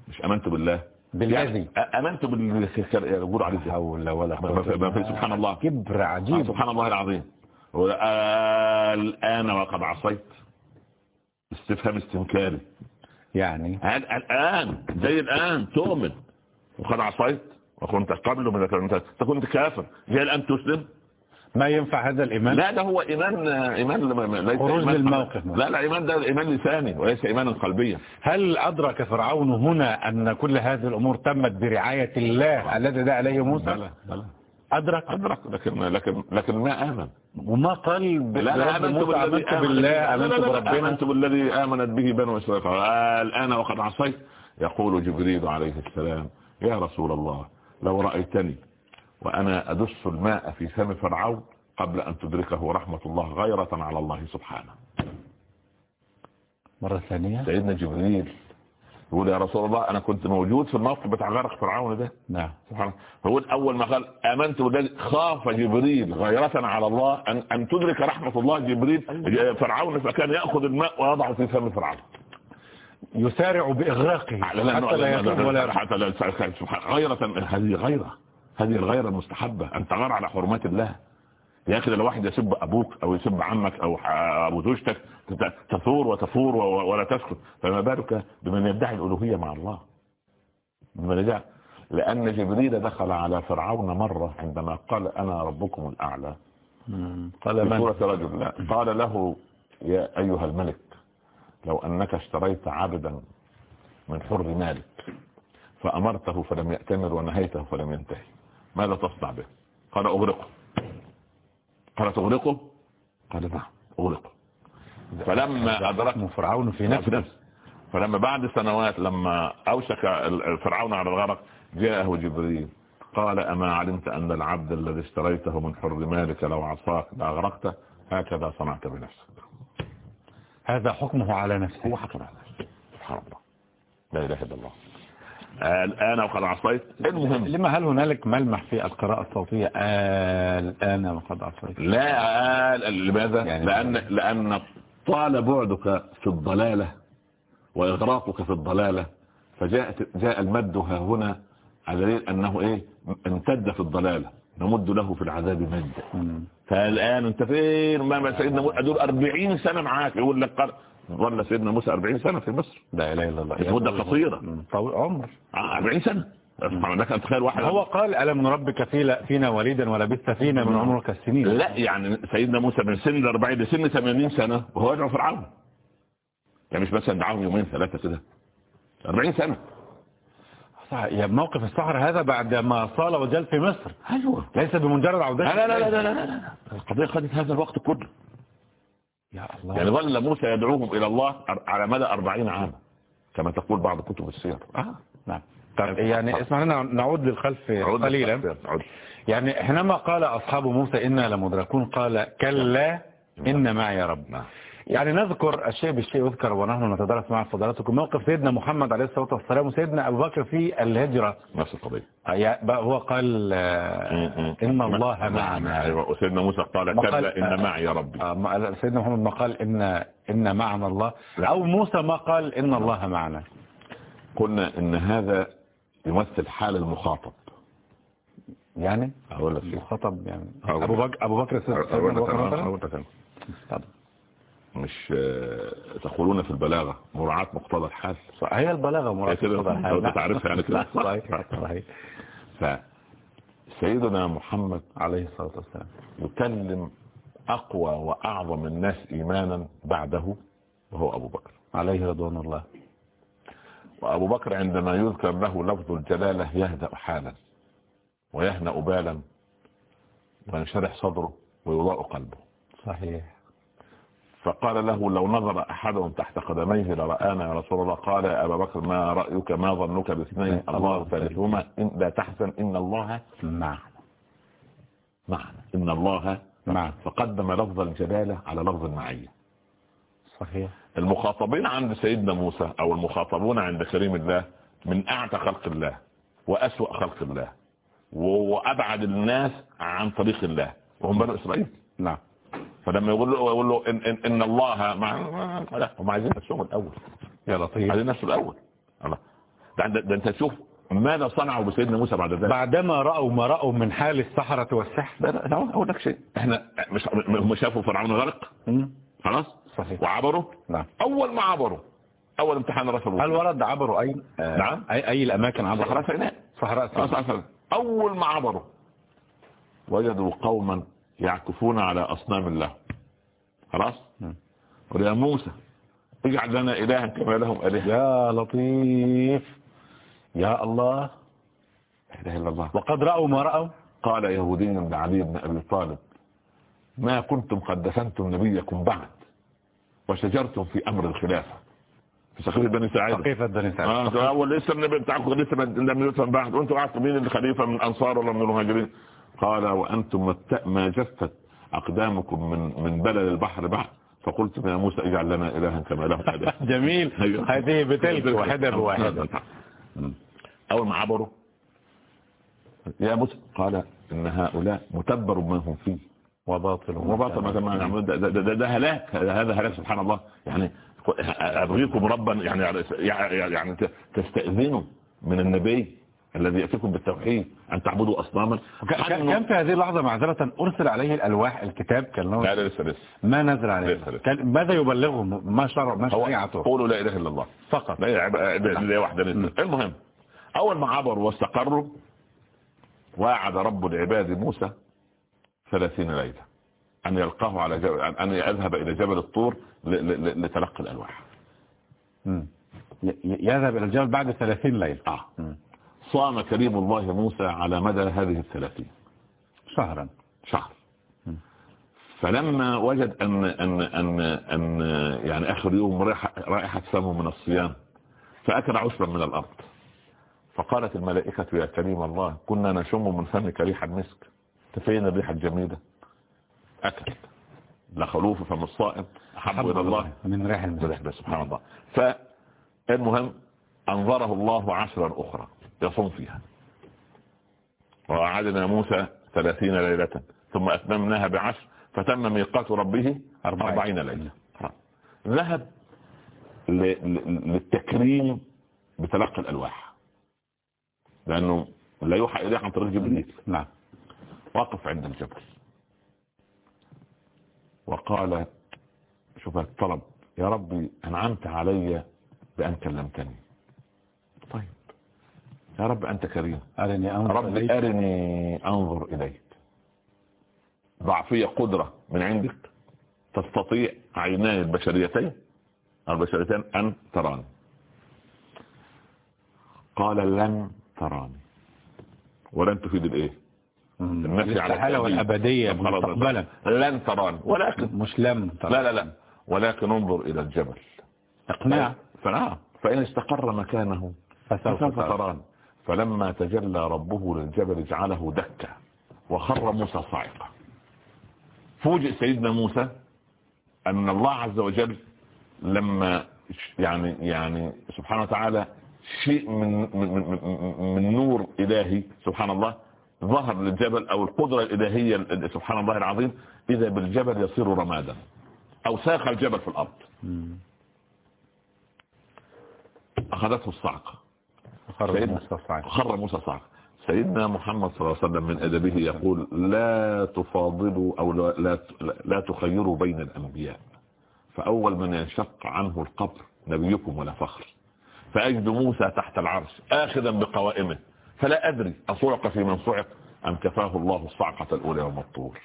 مش آمنت بالله؟ بالذي يعني بالذي يقول عليه لا حول ولا في- سبحان الله. كبر عجيب. سبحان الله العظيم. الآن وقد عصيت. استفهام استنكاري. يعني؟ هل الآن زي الآن تؤمن. وقد عصيت. وكنت قبل من انت كنت كافر. زي الآن تسلم. ما ينفع هذا الإيمان؟ لا ده هو إيمان إيمان ليس خروج للموقف. لا لا إيمان ده إيمان لساني وليس إيمانا قلبيا. هل أدرك فرعون هنا أن كل هذه الأمور تمت برعاية الله الذي دعا عليه موسى؟ لا لا أدرك؟ أدرك لكن لكن لكن ما آمن. وما قال لا لا آمنت بالذي آمنت بالله لا لا آمنت لا لا بربنا؟ آمنت بالذي آمنت به بنو إسرائيل. قال الآن وقد عصيت. يقول جبريل عليه السلام يا رسول الله لو رأيتني وأنا أدس الماء في فم فرعون قبل أن تدركه رحمة الله غيرة على الله سبحانه مرة ثانية سيدنا جبريل يقول يا رسول الله أنا كنت موجود في الموقف بتاع غرق فرعون ده نعم سبحان الله هو أول ما قال آمنت بالذي خاف جبريل غيرة على الله أن, أن تدرك رحمة الله جبريل فرعون فكان يأخذ الماء ويضعه في فم فرعون يسارع بإغراقه حتى لا يتوب ولا حتى لا غيرة هذه غيرة هذه الغيرة المستحبة أن تغار على حرمات الله. يا أخي لو واحد يسب أبوك أو يسب عمك أو أبو زوجتك تثور وتفور ولا تسكت. فما بالك بمن يدعي الألوهية مع الله؟ بمن يدعي لأن جبريل دخل على فرعون مرة عندما قال أنا ربكم الأعلى. قال من؟ رجل. لا. قال له يا أيها الملك لو أنك اشتريت عبدا من حر مالك فأمرته فلم يأتمر ونهيته فلم ينتهي. ماذا تصنع به. قال أغرقه. قال تغرقه؟ قال نعم أغرقه. فلما اسمه فرعون في نفسه. فلما بعد سنوات لما أوشك ال- فرعون على الغرق جاءه جبريل. قال أما علمت أن العبد الذي اشتريته من حر مالك لو عصاك لأغرقته هكذا صنعت بنفسك. هذا حكمه على نفسه. هو حكم على نفسه. سبحان الله. لا إله إلا الله. الآن وقد عصيت. المهم. لما هل هنالك ملمح في القراءة الصوتية؟ الآن وقد عصيت. لا لماذا؟ يعني لأن لأن طال بعدك في الضلالة وإغراقك في الضلالة فجاءت جاء المد ها هنا على دليل أنه إيه؟ امتد في الضلالة. نمد له في العذاب مدا فالآن أنت فين؟ ما سيدنا موسى دول 40 سنة معاك يقول لك ظل سيدنا موسى 40 سنة في مصر. لا إله إلا الله. مدة قصيرة. طول عمر. 40 سنة. لك ان تخيل واحد. هو قال ألم نربك فينا وليدا ولبثت فينا من عمرك السنين. لا يعني سيدنا موسى من سن 40 لسن 80 سنة وهو يدعو فرعون. يعني مش بس دعاهم يومين ثلاثة كده. 40 سنة. يا موقف الصحر هذا بعد ما صال وجل في مصر. أيوه. ليس بمجرد عودته لا لا لا لا لا لا. القضية خدت هذا الوقت كله. يا الله. يعني ظل موسى يدعوهم إلى الله على مدى 40 عاما كما تقول بعض كتب السير. آه. نعم. طيب. يعني اسمع لنا نعود للخلف قليلا. يعني حينما قال أصحاب موسى إنا لمدركون قال كلا إن معي رب نعم. يعني نذكر الشيء بالشيء يذكر ونحن نتدرس مع فضلاتكم. موقف سيدنا محمد عليه الصلاة والسلام وسيدنا أبو بكر في الهجرة. نفس القضية. هو قال إن الله معنا. أيوة وسيدنا موسى قال كلا إن معي ربي. سيدنا محمد ما قال إن, إن معنا الله. أو موسى ما قال إن الله معنا. قلنا إن هذا يمثل حال المخاطب. يعني؟ أقول لك المخاطب يعني. أبو بكر أبو بكر سيدنا مش تقولون في البلاغة مراعاة مقتضى الحال. هي البلاغة مراعاة مقتضى الحال. تعرفها يعني كده. صحيح صحيح. فسيدنا محمد عليه الصلاة والسلام يكلم أقوى وأعظم الناس إيمانا بعده وهو أبو بكر. عليه رضوان الله. وأبو بكر عندما يذكر له لفظ الجلالة يهدأ حالا ويهنأ بالا وينشرح صدره ويضاء قلبه. صحيح. فقال له لو نظر أحدهم تحت قدميه لرآنا يا رسول الله. قال يا أبا بكر ما رأيك؟ ما ظنك باثنين؟ الله ثالثهما. لا تحزن. إن الله معنا معنا. إن الله معنا فقدم لفظ الجلالة على لفظ المعية. صحيح. المخاطبين عند سيدنا موسى أو المخاطبون عند كريم الله من أعتى خلق الله وأسوأ خلق الله وأبعد الناس عن طريق الله. وهم بنو إسرائيل. نعم. فلما يقول له يقول له إن, إن, إن الله مع لا هم عايزين نفسهم الأول. يا لطيف. عايزين نفسه الأول. الله. ده, ده أنت تشوف ماذا صنعوا بسيدنا موسى بعد ذلك. بعدما رأوا ما رأوا من حال السحرة والسحر. لا لا أقول لك شيء. إحنا مش هم شافوا فرعون غرق. خلاص؟ صحيح. وعبروا؟ نعم. أول ما عبروا أول امتحان رسلوا هل ورد عبروا اي آه نعم. اي, أي الأماكن عبروا؟ صحراء سيناء. صحراء سيناء. أول ما عبروا وجدوا قوما يعكفون على أصنام الله. خلاص؟ يا موسى اجعل لنا إلها كما لهم إله. يا لطيف. يا الله. لا إله إلا الله. وقد رأوا ما رأوا؟ قال يهودي لعلي بن أبي طالب ما كنتم قد دفنتم نبيكم بعد وشجرتم في أمر الخلافة. في سقيفه بني سعيد. سقيفه بني سعيد. آه اول لسه النبي بتاعكم لسه لم يدفن بعد. وأنتم عارفين مين الخليفة من الانصار ولا من المهاجرين؟ قال وأنتم ما جفت أقدامكم من من بلد البحر بعد. فقلت يا موسى اجعل لنا إلها كما له جميل. هذه بتلك واحدة بواحده أول ما عبروا. يا موسى. قال إن هؤلاء متبر ما هم فيه. وباطل. وباطل ما ده, ده, ده, ده هلاك. هذا هلاك. سبحان الله. يعني ابغيكم ربا. يعني يعني تستأذنوا من النبي. الذي يأتيكم بالتوحيد أن تعبدوا أصناما كان في هذه اللحظة معذرة أرسل عليه الألواح الكتاب كان لا لسه لسه. ما نزل عليه. كان ماذا يبلغه ما شرع ما شريعته. قولوا لا إله إلا الله. فقط. لا إله واحدة المهم أول ما عبروا واستقروا وعد رب العباد موسى ثلاثين ليلة أن يلقاه على جبل أن يذهب إلى جبل الطور لتلقي الألواح. يذهب إلى الجبل بعد ثلاثين ليلة. آه. صام كريم الله موسى على مدى هذه الثلاثين. شهرا. شهر. فلما وجد أن, أن, أن, أن يعني آخر يوم رائحة فمه من الصيام فأكل عشرا من الأرض. فقالت الملائكة يا كريم الله كنا نشم من فمك ريح المسك. تفين الريحة الجميلة. أكل لخلوف فم الصائم. أحب إلى الله. من ريح المسك. سبحان الله. فالمهم أنظره الله عشرا أخرى. يصوم فيها. وعدنا موسى ثلاثين ليلة ثم أتممناها بعشر فتم ميقات ربه أربعين ليلة. ذهب للتكريم بتلقي الألواح. لأنه لا يوحى إليه عن طريق جبريل. نعم. وقف عند الجبل. وقال شوف الطلب يا ربي أنعمت علي بأن كلمتني. يا رب أنت كريم. أرني أنظر رب إليك. أرني أنظر إليك. ضعفية قدرة من عندك. تستطيع عيناي البشريتين. البشريتين أن تراني. قال لن تراني. ولن تفيد الايه. النفي على طب خلاص. مستقبلا. لن تراني. ولكن. مش لم ترى. لا لا لا. ولكن انظر إلى الجبل. إقناع. فنعم. فإن استقر مكانه فسوف. تراني. فلما تجلى ربه للجبل جعله دكا وخر موسى صاعقا. فوجئ سيدنا موسى أن الله عز وجل لما يعني يعني سبحانه وتعالى شيء من من, من, من نور إلهي سبحان الله ظهر للجبل أو القدرة الإلهية سبحان الله العظيم إذا بالجبل يصير رمادا أو ساق الجبل في الأرض. أخذته الصعقة موسى. خر موسى صعق سيدنا محمد صلى الله عليه وسلم من أدبه يقول لا تفاضلوا أو لا, لا, لا تخيروا بين الأنبياء. فأول من ينشق عنه القبر نبيكم ولا فخر. فأجد موسى تحت العرش آخذا بقوائمه. فلا أدري أصعق في من صعق أم كفاه الله الصعقة الأولى يوم الطور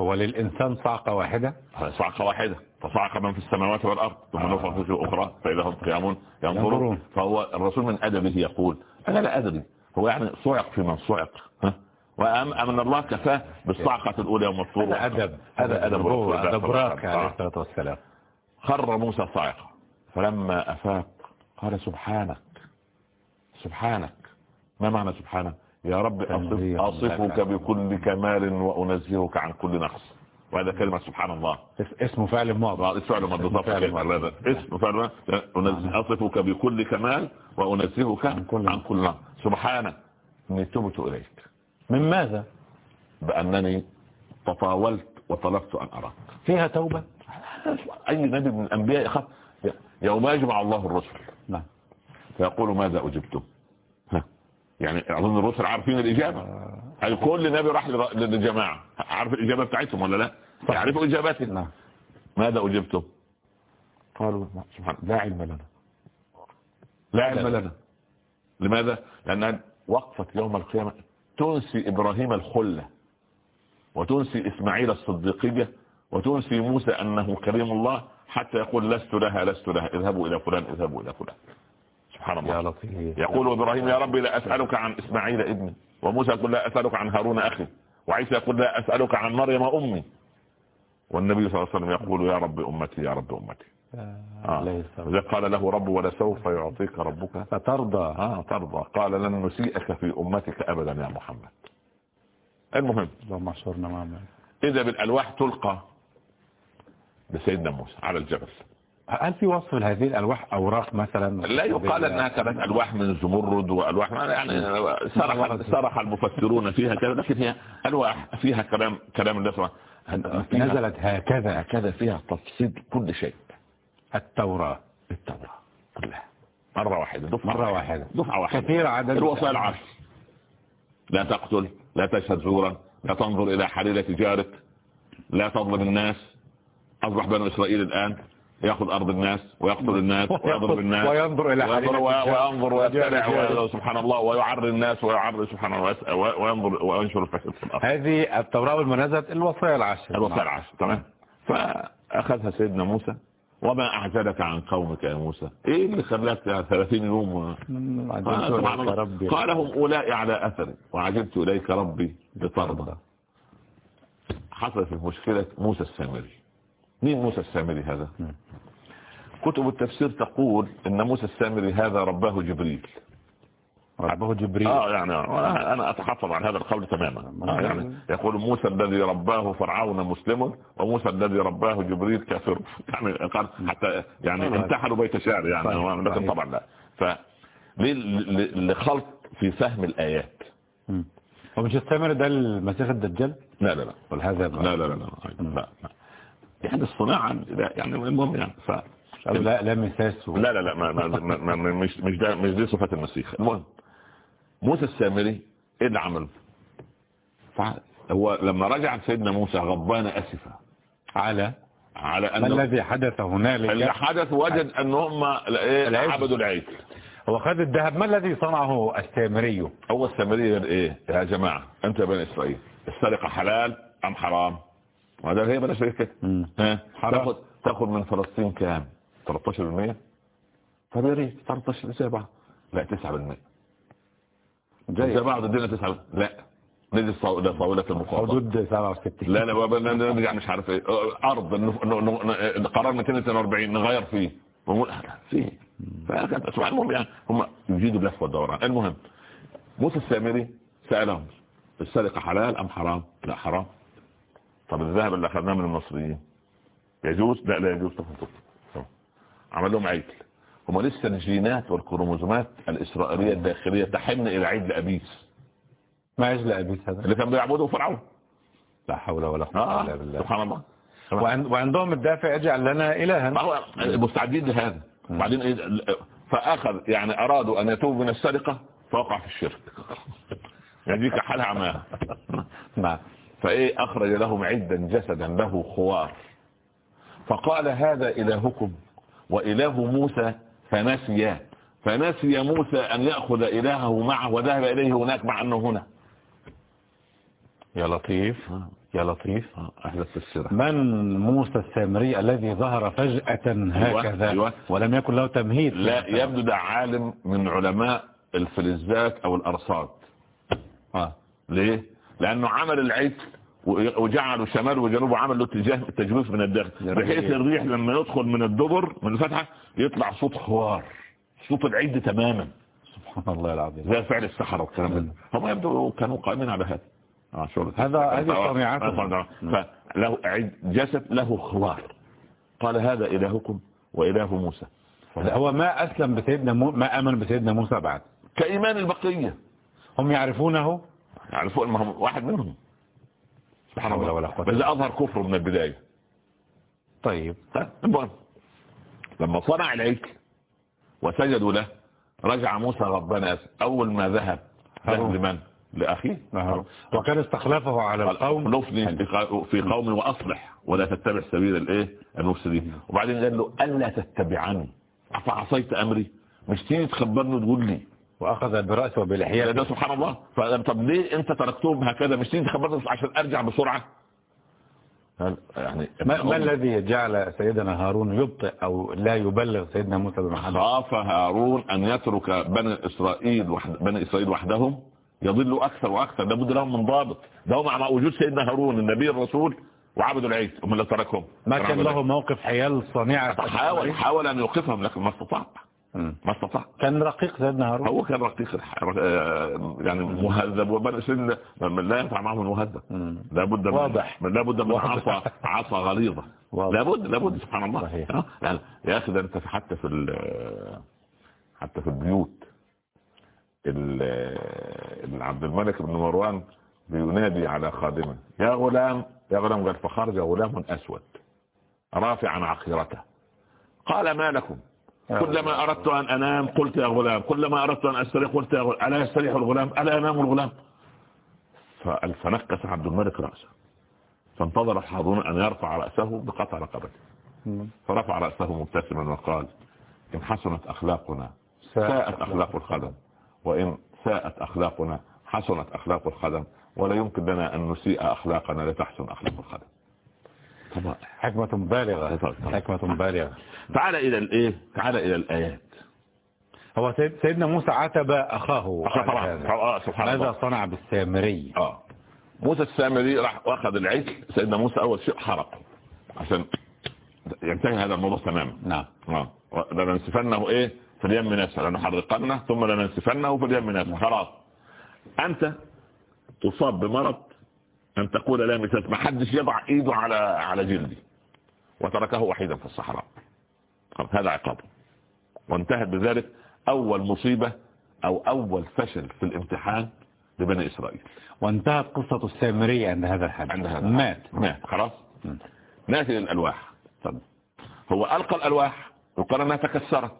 هو للإنسان صعقة واحدة؟ صعقة واحدة. فصعق من في السماوات والأرض ثم نفخ في أخرى فإذا هم قيام ينظرون. فهو الرسول من أدبه يقول أنا لا أدري هو يعني صعق في من صعق ها وأم أمن الله كفاه بالصعقة الأولى يوم الطور هذا أدب هذا أدب. أدب راك آه. عليه الصلاة والسلام خر موسى صاعقا فلما أفاق قال سبحانك سبحانك ما معنى سبحانك يا رب أصف أصفك. بكل كمال وأنزهك عن كل نقص وهذا كلمة سبحان الله. اس- اسمه فعل ماضي. فعل بالضبط. ماضي. هذا اسم فعل ما أنزه أصفك بكل كمال وأنزهك عن كل عن كل سبحانك. إني تبت إليك. من ماذا؟ بأنني تطاولت وطلبت أن أراك. فيها توبة؟ أي نبي من الأنبياء يخاف. يوم يجمع الله الرسل. نعم. فيقول ماذا أجبتم يعني أظن الرسل عارفين الإجابة. هل كل نبي راح للجماعة؟ عارف الإجابة بتاعتهم ولا لا؟ يعرفوا إجاباتهم نعم. ماذا أجبتم؟ قالوا سبحان لا علم لنا. لا علم لنا. لماذا؟ لأن وقفت يوم القيامة تنسي إبراهيم الخلة وتنسي إسماعيل الصديقية وتنسي موسى أنه كريم الله حتى يقول لست لها لست لها. اذهبوا إلى فلان اذهبوا إلى فلان. سبحان الله. يا لطيف. يقول إبراهيم يا ربي لا أسألك عن إسماعيل ابني. وموسى يقول لا أسألك عن هارون أخي. وعيسى يقول لا أسألك عن مريم أمي. والنبي صلى الله عليه وسلم يقول يا رب أمتي يا رب أمتي. آه. آه. قال له رب ولسوف يعطيك ربك؟ فترضى آه ترضى. قال لن نسيئك في أمتك ابدا يا محمد. المهم. اللهم احشرنا معنا إذا بالألواح تلقى لسيدنا موسى على الجبل. هل في وصف لهذه الألواح أوراق مثلا لا يقال أنها كانت ألواح من زمرد وألواح يعني سرح سرح المفسرون فيها كذا لكن هي ألواح فيها كلام كلام سبحانه فيها- نزلت هكذا. هكذا فيها تفصيل كل شيء. التوراة. التوراة كلها. مرة واحدة دفعة مرة واحدة. دفعة واحدة. كثير عدد. الوصايا العشر. لا تقتل لا تشهد زورا لا تنظر إلى حليلة جارك لا تظلم الناس. أصبح بنو إسرائيل الآن يأخذ أرض الناس ويقتل الناس ويضرب الناس. وينظر إلى وينظر ويتبع سبحان الله ويعر الناس ويعر سبحان الله وينظر وينشر الفساد في الأرض. هذه التوراة والما نزلت الوصايا العشر الوصايا العشر تمام. فأخذها سيدنا موسى. وما أعجلك عن قومك يا موسى؟ إيه اللي خلاك يا 30 يوم. قال هم أولئك على أثري وعجبت إليك ربي لترضى حصلت مشكلة موسى السامري. مين موسى السامري هذا. كتب التفسير تقول إن موسى السامري هذا رباه جبريل. ربه جبريل. آه يعني أنا أتحفظ عن هذا القول تماما. آه يعني يقول موسى الذي رباه فرعون مسلم وموسى الذي رباه جبريل كافر. يعني حتى يعني امتحنوا بيت شعر يعني. لكن. طبعا لا. ف لخلط في فهم الآيات. ومش السامر ده المسيح الدجال؟ لا لا لا. والهذا لا لا لا لا. لا, لا. يعني الصناعة لا، يعني المهم يعني ف... لا لا مساس و... لا لا لا ما ما ما ما مش مش ده مش دي صفة المسيح. المهم موسى السامري إيه اللي عمله؟ هو لما رجع سيدنا موسى غضبان آسفا على على ما انه الذي حدث هنالك؟ اللي حدث وجد أن هم إيه العجل. عبدوا العجل. هو خد الذهب. ما الذي صنعه السامري؟ هو السامري إيه؟ يا جماعة أنت يا بني إسرائيل السرقة حلال أم حرام؟ وهذا هي بلاش كده. ها. تاخد تاخد من فلسطين كام؟ 13% طب يا ريت 13 زي بعض. لا 9% زي بعض ادينا 9 لا. ندي الصو- ده طاوله المقاومه حدود 67 لا لا نرجع مش عارف إيه. أرض قرار 242 نغير فيه. ونقول فيه فكانت اسمع المهم يعني هم يجيدوا اللف والدوران. المهم موسى السامري سألهم السرقة حلال أم حرام؟ لا حرام. طب الذهب اللي اخذناه من المصريين؟ يجوز؟ لا لا يجوز عمل لهم عيد هم لسه الجينات والكروموزومات الإسرائيلية الداخلية تحن إلى عيد أبيس ما عجل أبيس هذا؟ اللي كان بيعبده فرعون لا حول ولا إلا آه بالله. سبحان الله. وعند وعندهم الدافع اجعل لنا هو مستعدين لهذا. بعدين إيه فأخذ يعني أرادوا أن يتوبوا من السرقة فوقع في الشرك. يعني دي حالها عماها. نعم. فإيه أخرج لهم عدا جسدا له خوار. فقال هذا إلهكم وإله موسى فنسيا فنسي موسى أن يأخذ إلهه معه وذهب إليه هناك مع أنه هنا. يا لطيف يا لطيف. احدث السيره من موسى السامري الذي ظهر فجأة هكذا أيوة. ولم يكن له تمهيد؟ لا يبدو ده عالم من علماء الفلزات أو الأرصاد. آه. ليه؟ لأنه عمل العجل وجعلوا شمال وجنوب وعمل له اتجاه تجويف من الداخل بحيث الريح لما يدخل من الدبر من الفتحة يطلع صوت خوار. صوت العد تماما. سبحان الله العظيم. زي فعل السحرة والكلام ده. هم يبدو كانوا قائمين على هذا. آه هذا- هذه. آه، فله عد جسد له خوار. قال هذا إلهكم وإله موسى. هو ما أسلم بسيدنا مو... ما آمن بسيدنا موسى بعد. كإيمان البقية. هم يعرفونه يعني فوق ما هم واحد منهم. سبحان الله. ولا قوة بس أظهر كفره من البداية. طيب. طيب، المهم. لما صنع العجل وسجدوا له رجع موسى اسف أول ما ذهب ذهب. لمن؟ لأخيه. وكان استخلافه على القوم. نفني في قومي وأصلح ولا تتبع سبيل الإيه؟ المفسدين. وبعدين قال له ألا تتبعني؟ فعصيت أمري؟ مش تيجي تخبرني وتقول لي؟ وأخذ برأسه ده, وبلحيته ده سبحان الله. طب ليه أنت تركتهم هكذا؟ مش تيجي تخبرني عشان أرجع بسرعة؟ يعني ما, ما الذي جعل سيدنا هارون يبطئ أو لا يبلغ سيدنا موسى بمحمد خاف هارون أن يترك بني إسرائيل وحد بني إسرائيل وحدهم يضلوا أكثر وأكثر. لابد لهم من ضابط. ده مع مع وجود سيدنا هارون النبي الرسول وعبدوا العيد هم اللي تركهم. ما كان له موقف حيال صنيعة؟ حاول حاول أن يوقفهم لكن ما استطاع. ما استطاع كان رقيق سيدنا هارون هو كان رقيق آه، يعني مهذب وبني اسرائيل لا ينفع معهم المهذب. لابد من واضح. لابد من. عصا عصا غليظة. لابد لابد سبحان الله صحيح. آه، يعني يا أخي ده أنت حتى في حتى في البيوت ال- عبد الملك بن مروان بينادي على خادمه يا غلام يا غلام قال فخرج غلام أسود رافعا عقيرته قال ما لكم كلما أردت أن أنام قلت يا غلام كلما أردت أن أستريح قلت يا غلام ألا يستريح الغلام؟ ألا ينام الغلام؟ فنكس عبد الملك رأسه. فانتظر هارون أن يرفع رأسه بقطع رقبته. فرفع رأسه مبتسما وقال إن حسنت أخلاقنا ساءت أخلاق الخدم وإن ساءت أخلاقنا حسنت أخلاق الخدم ولا يمكن لنا أن نسيء أخلاقنا لتحسن أخلاق الخدم طبعا حكمة بالغة. طبعا. حكمة بالغة. تعال إلى الإيه؟ تعال إلى الآيات. هو سيد سيدنا موسى عتب أخاه طبعا. هذا. آه، سبحان الله. ماذا صنع بالسامري؟ آه. موسى السامري راح وأخذ العجل. سيدنا موسى أول شيء حرقه عشان ينتهي هذا الموضوع تماما نعم. آه. لننسفنه إيه؟ في اليم نسفا لنحرقنه ثم لننسفنه في اليم نسفا خلاص. أنت تصاب بمرض أن تقول لا ما حدش يضع إيده على على جلدي وتركه وحيدا في الصحراء. هذا عقابه وانتهت بذلك أول مصيبة أو أول فشل في الامتحان لبني إسرائيل. وانتهت قصة السامري عند هذا الحد عند هذا مات. مات. خلاص. ناتي للألواح. طب هو ألقى الألواح وقال انها تكسرت.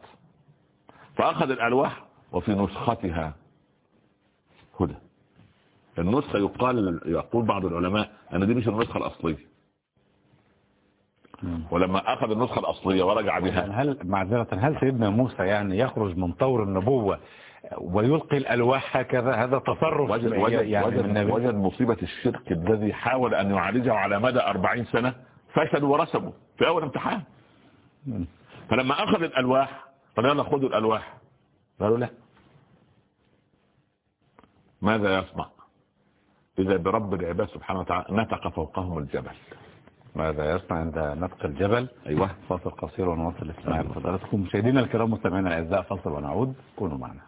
فأخذ الألواح وفي نسختها هدى. النسخة يقال يقول بعض العلماء أن دي مش النسخة الأصلية. ولما أخذ النسخة الأصلية ورجع بها. يعني هل معذرة هل سيدنا موسى يعني يخرج من طور النبوة ويلقي الألواح هكذا؟ هذا تصرف وجد, وجد, يعني وجد, من النبي. وجد مصيبة الشرك الذي حاول أن يعالجه على مدى أربعين سنة فشلوا ورسبوا في أول امتحان. فلما أخذ الألواح قال يلا خذوا الألواح. قالوا لا. ماذا يصنع؟ إذا برب العباد سبحانه وتعالى نطق فوقهم الجبل. ماذا يصنع عند نطق الجبل؟ أيوة. فاصل قصير ونواصل الاستماع لفضلاتكم مشاهدينا الكرام مستمعينا الأعزاء فاصل ونعود. كونوا معنا.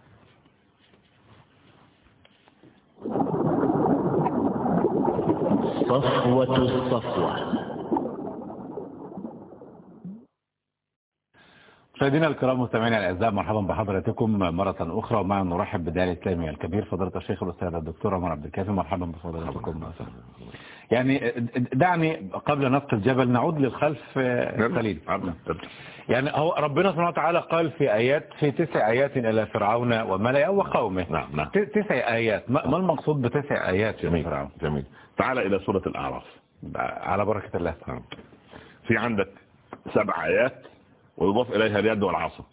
صفوة الصفوة. مشاهدينا الكرام مستمعينا الأعزاء مرحبا بحضراتكم مرة أخرى ومعنا نرحب بداعي الإسلامي الكبير فضيلة الشيخ الأستاذ الدكتور عمر عبد الكافي مرحبا بفضيلتكم. يعني دعني قبل نطق الجبل نعود للخلف قليل يعني هو ربنا سبحانه وتعالى قال في آيات في تسع آيات إلى فرعون وملئه وقومه. نعم نعم. تسع آيات. ما ما المقصود بتسع آيات يا جميل فرعون؟ جميل. تعال إلى سورة الأعراف. على بركة الله. نعم. في عندك سبع آيات. ويضاف إليها اليد والعصا.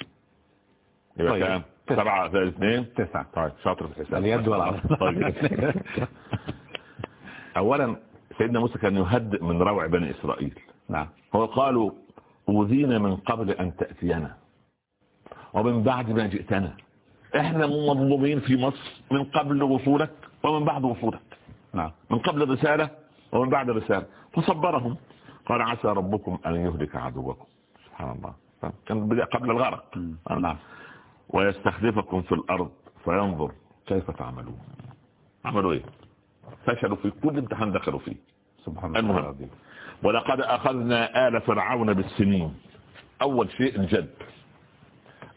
يبقى طيب. كام؟ تسعة. سبعة زائد اثنين؟ تسعة. طيب شاطر في الحساب. اليد والعصا. طيب. أولا سيدنا موسى كان يهدئ من روع بني إسرائيل. نعم. هو قالوا أوذينا من قبل أن تأتينا ومن بعد ما جئتنا. إحنا مظلومين في مصر من قبل وصولك ومن بعد وصولك. نعم. من قبل الرسالة ومن بعد الرسالة فصبرهم. قال عسى ربكم أن يهلك عدوكم. سبحان الله. كان قبل الغرق. نعم. ويستخلفكم في الأرض. فينظر كيف تعملون. عملوا إيه؟ فشلوا في كل امتحان دخلوا فيه. سبحان. الله العظيم. ولقد أخذنا آل فرعون بالسنين. أول شيء الجد.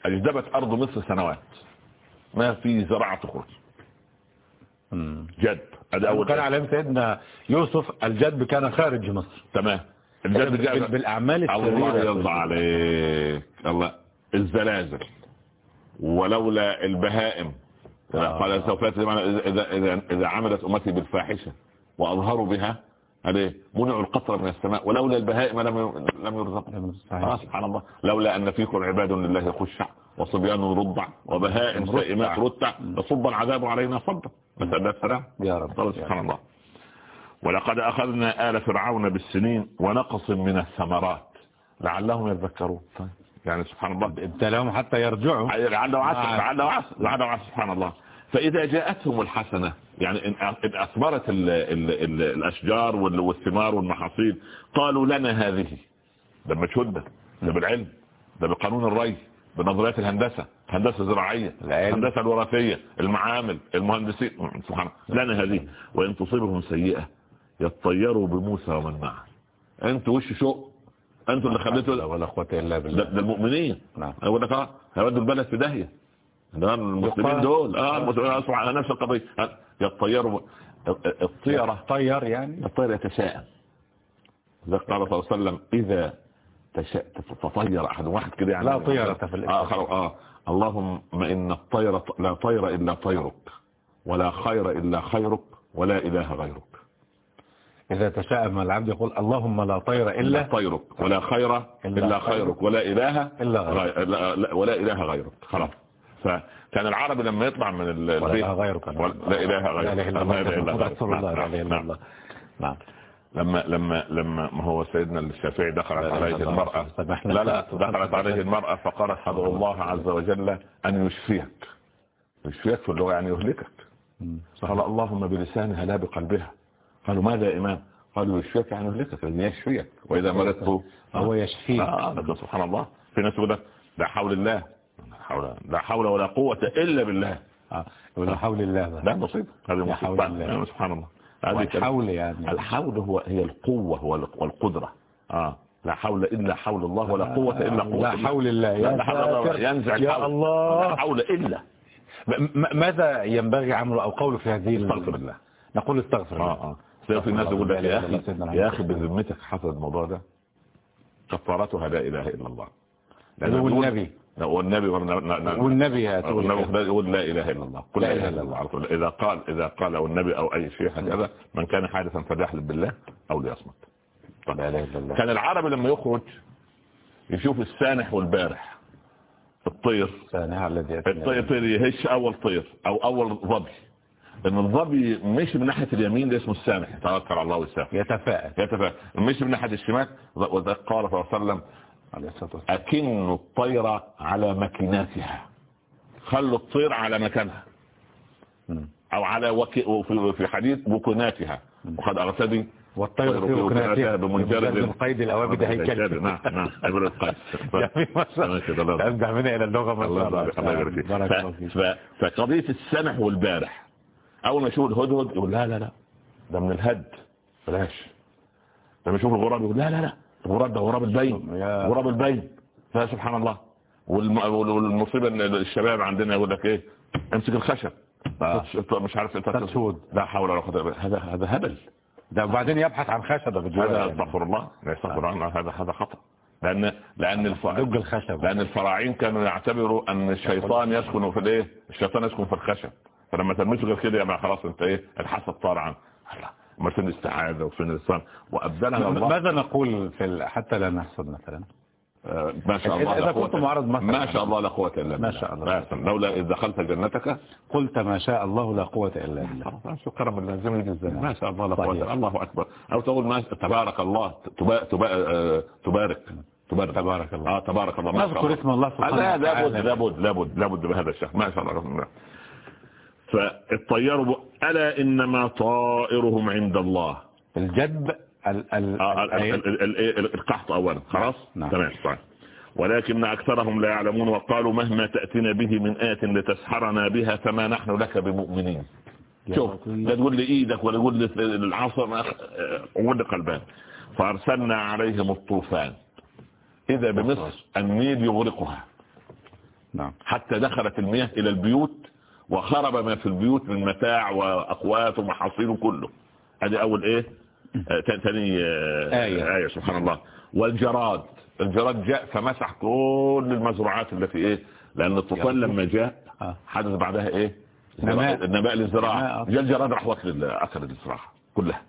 أجدبت أرض مصر سنوات. ما في زراعة تخرج. جد. هذا أول كان. عليهم سيدنا يوسف الجد كان خارج مصر. تمام. الجد بال- جاء بالأعمال الله يرضى عليك. الله. الزلازل. ولولا البهائم. آه. قال سوف إذا, إذا, إذا عملت أمتي بالفاحشة وأظهروا بها منعوا القطر من السماء. ولولا البهائم لم لم يرزقوا آه سبحان الله. لولا أن فيكم عباد لله خشع وصبيان رضع وبهائم. سائمات رتع. لصب العذاب علينا صبا. نسأل الله السلام يا رب. سبحان الله. ولقد أخذنا آل فرعون بالسنين ونقص من الثمرات. لعلهم يذكرون. طيب. يعني سبحان الله. ابتلاهم حتى يرجعوا. لعله عسر نعم. لعله عسر لعله عسر سبحان الله. فإذا جاءتهم الحسنة يعني إن أثمرت ال ال ال الأشجار وال- والثمار والمحاصيل قالوا لنا هذه. ده مجهود ده ده بالعلم ده بقانون الري بنظريات الهندسة الزراعية العلم. الهندسة الوراثية المعامل المهندسين. سبحان الله. لنا هذه. وإن تصيبهم سيئة يطيروا بموسى ومن معه. أنتوا وش شوق أنتوا اللي لا خليتوا ولا قوة إلا ده, بالله ده المؤمنين. نعم. يقول لك آه هيودوا البلد في داهية. ده المسلمين دول آه المسلمين اصبحوا على نفس القضية. آه، يطيروا الطيرة. طير يعني؟ الطير يتشائم ذلك قال صلى الله عليه وسلم إذا تشاء تطير أحد. واحد كده يعني. لا طيرة في الإسلام. آه خلاص. آه. اللهم إن الطير لا طير إلا طيرك ولا خير إلا خيرك ولا إله غيرك. إذا تشاءم العبد يقول اللهم لا طير إلا إلا طيرك ولا خير إلا إلا خيرك ولا إله إلا غيرك. غير لا- لا- ولا إله غيرك خلاص فكان العربي لما يطلع من البيت إله غيرك ولا- لا إله غيرك لا إله غيرك. لا نعم، إله إلا نعم. لما لما لما ما هو سيدنا الشافعي دخلت عليه. المرأة. لا لا دخلت. عليه المرأة فقالت حضر الله عز وجل أن يشفيك يشفيك في اللغة يعني يهلكك مم. قال اللهم بلسانها لا بقلبها قالوا ماذا يا إمام قالوا يشفيك يعني يهلكك يعني يشفيك وإذا مرضت هو يشفيك آه ده سبحان الله في ناس يقول لا حول الله لا حول لا حول ولا قوة إلا بالله آه. لا حول الله لا. مصيبة هذه مصيبة. آه، سبحان الله. والحول يعني الحول هو هي القوة وال- والقدرة آه لا حول إلا حول الله ولا قوة إلا قوة لا. حول الله. ينزع يا الحول. الله. لا حول إلا ماذا ينبغي عمله أو قوله في هذه استغفر الله. نقول استغفر الله في الناس يقول لك يا إله إلا أخي يا. أخي بذمتك حصل الموضوع ده؟ كفارتها لا إله إلا الله. والنبي. والنبي والنبي يقول لا إله إلا الله. لا إله إلا الله إذا قال إذا قال النبي أو أي شيء هكذا من كان حادثا فليحلف بالله أو ليصمت. لا إله إلا الله. كان العربي لما يخرج يشوف السانح والبارح الطير. الطير يهش أول طير أو أول ظبي. إن الظبي مش من ناحية اليمين ده اسمه السامح توكل على الله والسامح يتفائل. يتفائل. مش من ناحية الشمال وذا قال صلى الله عليه وسلم أكن الطير على مكناتها. خلوا الطير على مكانها. أو على وك... في حديث بكناتها وقد أرسدي والطير في وكناتها. بمنجرد القيد الأوابد هيكل نعم نعم. عبر القيد أبدع منها إلى اللغة ما الله يبارك فيك. فقضية السمح والبارح. أول ما يشوف الهدهد يقول لا لا لا. ده من الهد. بلاش. لما يشوف الغراب يقول لا لا لا. غراب ده غراب البين. غراب البين. فسبحان الله. والمصيبة إن الشباب عندنا يقول لك إيه؟ امسك الخشب. آه. مش عارف تسود لا حول ولا قوة هذا هذا هبل. ده وبعدين يبحث عن خشبه هذا استغفر الله. لا استغفر الله. هذا هذا خطأ. لأن لأن الخشب. لأن الفراعين كانوا يعتبروا أن الشيطان يسكن في الإيه؟ الشيطان يسكن في الخشب. فلما تلمسه غير كده يبقى خلاص انت إيه الحسد طار عنه. ما فين الاستعاذة وفين الإسلام وأبدلنا الله ماذا نقول في حتى لا نحصد مثلا؟ آه، ما شاء الله إذا كنت معرض مثلا. ما شاء الله لا قوة إلا بالله. ما شاء الله. لولا إذا دخلت جنتك. قلت ما شاء الله لا قوة إلا بالله. شو كرم الله زمن جزاء ما شاء الله لا قوة إلا الله أكبر. أو تقول ما تبارك الله. تبارك تبارك. تبارك. تبارك الله. آه تبارك الله. نذكر اسم الله سبحانه وتعالى. لابد لابد لابد لابد بهذا الشيخ. ما شاء الله. فالطيار ألا إنما طائرهم عند الله. الجد القحط أولا خلاص؟ نعم. تمام صحيح ولكن أكثرهم لا يعلمون وقالوا مهما تأتينا به من آية لتسحرنا بها فما نحن لك بمؤمنين. شوف لا تقول لي إيدك ولا تقول لي العصا ولا قلبان. فأرسلنا عليهم الطوفان. إذا بمصر النيل يغرقها. نعم. حتى دخلت المياه إلى البيوت وخرب ما في البيوت من متاع وأقوات ومحاصيل كله. هذه أول إيه؟ ثاني آه آية. آية سبحان الله. والجراد. الجراد جاء فمسح كل المزروعات التي إيه؟ لأن الطوفان لما جاء آه. حدث بعدها إيه؟ نماء. النماء للزراعة. جاء الجراد راح واكل أكل الزراعة كلها.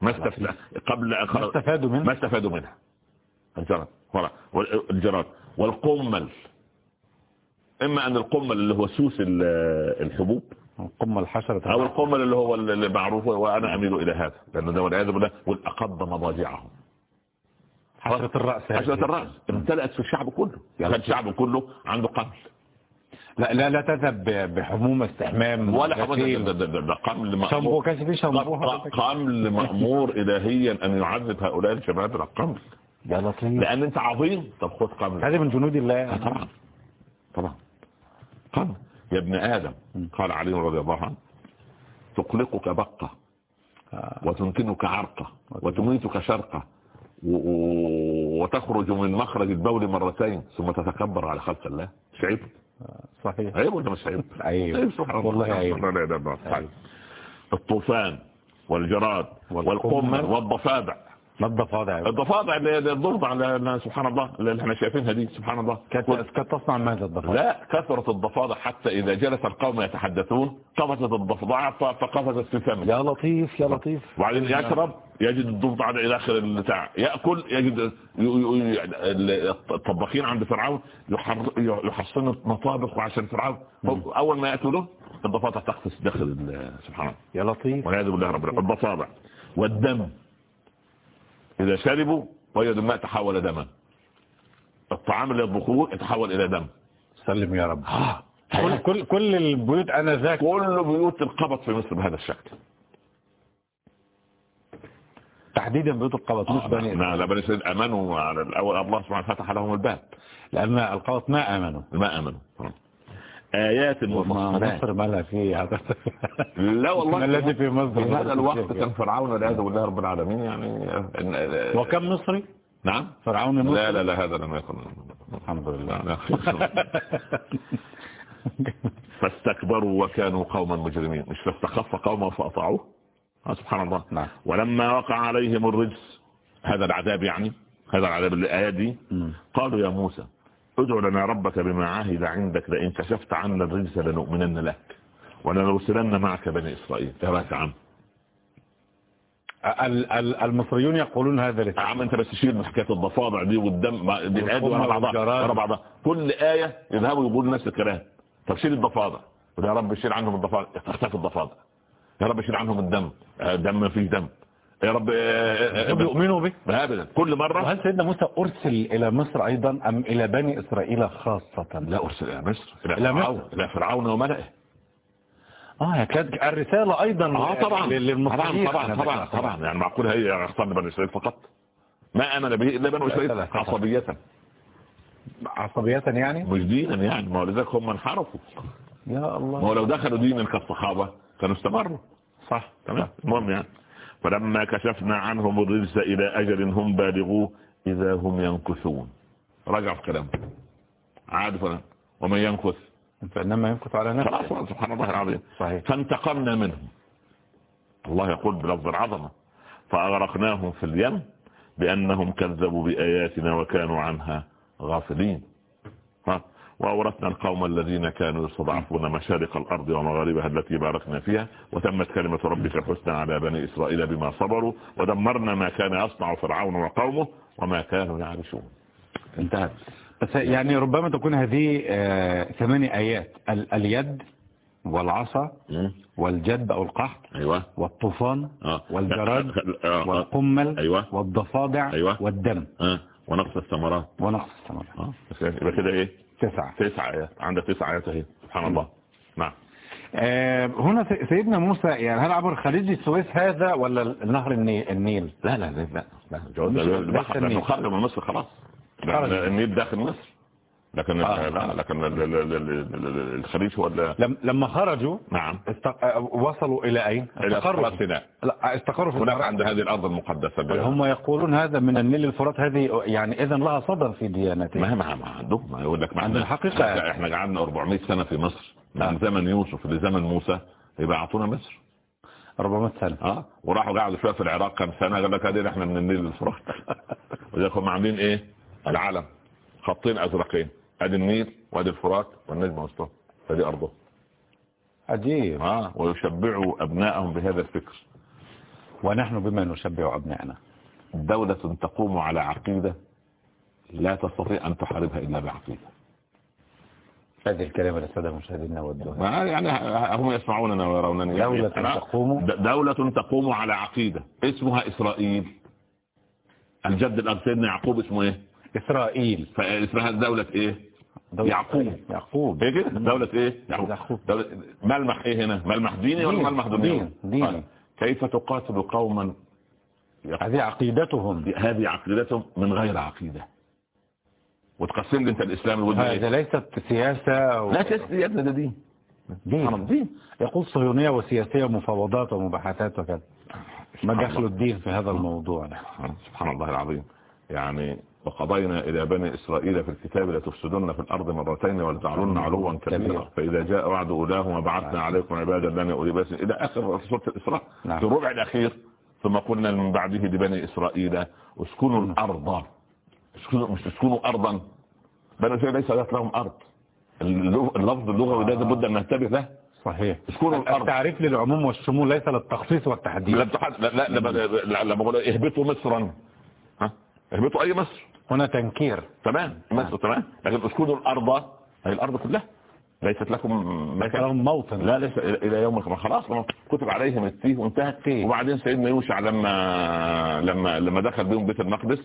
ما استفاد قبل ما استفادوا منها. ما استفادوا منها. الجراد. الجراد والقمل. إما أن القمل اللي هو سوس الحبوب القمل الحشرة أو القمل اللي هو اللي معروف وأنا أميل إلى هذا لأن ده والعياذ بالله والأقض مضاجعهم. حشرة الرأس حشرة الرأس امتلأت في الشعب كله يعني الشعب كله عنده قمل. لا لا لا تذهب بحموم استحمام ولا حموم ده, ده, ده قمل مأمور. قمل مأمور إلهيا أن يعذب هؤلاء الشباب القمل. يا لطيف لأن أنت عظيم. طب خذ قمل. هذه من جنود الله. طبعا. طبعا. قال يا ابن آدم قال علي رضي الله عنه تقلقك بقة آه. وتمكنك عرقة وتميتك شرقة وتخرج من مخرج البول مرتين ثم تتكبر على خلق الله. مش عيب؟ آه، صحيح. عيب ولا مش عيب؟ عيب. والله عيب. الطوفان والجراد والقمر والضفادع. ما الضفادع الضفادع اللي الضفدع على سبحان الله اللي إحنا شايفينها دي سبحان الله. كانت تصنع ماذا الضفادع لا كثرة الضفادع حتى إذا جلس القوم يتحدثون قفزت الضفدع فقفزت في فمه يا لطيف يا لطيف. وبعدين يشرب يجد الضفدع إلى آخر البتاع يأكل يجد الطباخين عند فرعون يحصنوا مطابخ عشان فرعون. أول ما يأتوا له الضفادع تقفز داخل سبحان الله. يا لطيف. والعياذ بالله رب الضفادع والدم. إذا شربوا وجدوا الماء تحول دما الطعام اللي يطبخوه يتحول إلى دم. سلم يا رب. آه. كل كل كل البيوت أنا ذاك كل بيوت القبط في مصر بهذا الشكل. تحديدا بيوت القبط مش بني لا لا بني اسرائيل آمنوا. على الأول الله سبحانه فتح لهم الباب. لأن القبط ما آمنوا. ما آمنوا. آيات مفصلات مصر ما لا فيه لا والله الذي في مصر في هذا الوقت كان فرعون والعياذ بالله رب العالمين يعني وكم مصري؟ نعم. فرعون مصري؟ لا لا لا هذا لم يكن. الحمد لله. فاستكبروا وكانوا قوما مجرمين. مش فاستخف قوما فأطاعوه؟ سبحان الله. نعم. ولما وقع عليهم الرجس هذا العذاب يعني هذا العذاب الآيات دي قالوا يا موسى ادع لنا ربك بما عهد عندك لئن كشفت عنا الرجس لنؤمنن لك ولنرسلن معك بني إسرائيل. تبارك عم. ال- ال- المصريون يقولون هذا يا عم انت بس شيل من حكاية الضفادع دي والدم الايات ورا بعضها. ورا بعضها كل آية يذهبوا يقولوا نفس الكلام. طب شيل الضفادع. وده يا رب شيل عنهم الضفادع اختفى الضفادع. يا رب شيل عنهم الدم. آه، دم ما فيش دم. يا رب آه، آه، آه، يؤمنوا به ابدا. كل مرة. وهل سيدنا موسى أرسل إلى مصر أيضا أم إلى بني إسرائيل خاصة؟ لا أرسل إلى مصر إلى إلى فرعون مصر. إلى فرعون وملئه. آه كانت الرسالة أيضا آه طبعا. لل- للمصريين طبعا طبعا طبعا يعني معقول هي اختار بني إسرائيل فقط؟ ما امن به إلا بنو إسرائيل عصبية. عصبية يعني؟ مش دينا يعني ما هو لذلك هم انحرفوا. يا ما الله هو لو دخلوا دينا كالصحابة كانوا استمروا. صح. تمام. المهم يعني. فلما كشفنا عنهم الرجس إلى أجل هم بالغوه إذا هم ينكثون. رجع في كلامه. عاد فلان ومن ينكث؟ فإنما يمكث على نفسه. سبحان الله العظيم. صحيح. فانتقمنا منهم. الله يقول بلفظ العظمة. فأغرقناهم في اليم بأنهم كذبوا بآياتنا وكانوا عنها غافلين. ها؟ وأورثنا القوم الذين كانوا يستضعفون مشارق الأرض ومغاربها التي باركنا فيها وتمت كلمة ربك الحسنى على بني إسرائيل بما صبروا ودمرنا ما كان يصنع فرعون وقومه وما كانوا يعرشون انتهت بس يعني ربما تكون هذه آه، ثماني آيات ال- اليد والعصا. والجد أو القحط أيوة والطوفان آه. والجراد آه. آه. والقمل أيوة. والضفادع أيوة. والدم آه. ونقص الثمرات ونقص الثمرات آه يبقى كده إيه تسعة. تسع آيات. عندك تسع آيات أهي. سبحان الله. نعم. آه، هنا سيدنا موسى يعني هل عبر خليج السويس هذا ولا النهر الني- النيل؟ لا لا لا لا, لا. جواز مش- البحر ليس لأنه النيل. خرج من مصر خلاص. لا، خرج. لا، النيل داخل مصر. لكن آه. لا لكن ال- ال- ال- ال- ال- الخليج هو لما خرجوا نعم. است... آه، وصلوا إلى أين؟ إلى استقروا. صخرة سيناء لا استقروا في هناك. عند هذه الأرض المقدسة ب- هم يقولون هذا من النيل الفرات هذه يعني إذا لها صدى في ديانتهم ما ما عندهم ما يقول لك ما عند احنا- الحقيقة. لا، إحنا قعدنا 400 سنة في مصر. من آه. زمن يوسف لزمن موسى يبقى اعطونا مصر. 400 سنة. آه. وراحوا قعدوا شوية في العراق كم سنة قال لك هذه إحنا من النيل للفرات ولذلك هم عاملين إيه؟ العلم خطين أزرقين. ادي النيل وادي الفرات والنجم وسطهم فدي ارضهم عجيب. آه ويشبعوا ابنائهم بهذا الفكر. ونحن بما نشبع أبنائنا دولة تقوم على عقيدة لا تستطيع أن تحاربها إلا بعقيدة. هذه الكلمة للسادة المشاهدين نودها ما يعني هم يسمعوننا ويرونني دولة أنا- تقوم. دولة تقوم على عقيدة. اسمها إسرائيل. الجد الأب سيدنا يعقوب اسمه إيه؟ إسرائيل. فاسمها دولة إيه؟ دولة يعقوب. يعقوب. هي كده؟ دولة إيه؟ يعقوب. دولة ملمح إيه هنا؟ ملمح ديني ولا. ملمح دنيوي؟ دين. دين. طيب. كيف تقاتل قوما هذه عقيدتهم. هذه عقيدتهم من غير عقيدة. وتقسم لي أنت الإسلام الودي هذا إيه ليست سياسة و... لا تسلي يا ابني ده دين. دين. دين. يقول صهيونية وسياسية ومفاوضات ومباحثات وكذا. ما دخل الدين في هذا الموضوع سبحان الله العظيم. يعني وقضينا إلى بني إسرائيل في الكتاب لتفسدن في الأرض مرتين ولتعلن علوا كبيرا. فإذا جاء وعد أولاهما بعثنا عليكم عبادا لنا أولي بأس. إلى آخر سورة الإسراء نعم. في الربع الأخير ثم قلنا من بعده لبني إسرائيل اسكنوا الأرض. اسكنوا مش اسكنوا أرضا. بني إسرائيل ليس لهم أرض. اللفظ اللغوي ده لابد أن ننتبه له صحيح. اسكنوا الأرض. التعريف للعموم والشمول ليس للتخصيص والتحديد. لا لا لا لما بقول اهبطوا مصرا. ها؟ اهبطوا أي مصر. هنا تنكير. تمام. مصر تمام. لكن اسكنوا الأرض هي الأرض كلها. ليست لكم مكان موطن لا ليس إلى يوم القيامة. خلاص كتب عليهم التيه وانتهت. التيه. وبعدين سيدنا يوشع لما لما لما دخل بهم بيت المقدس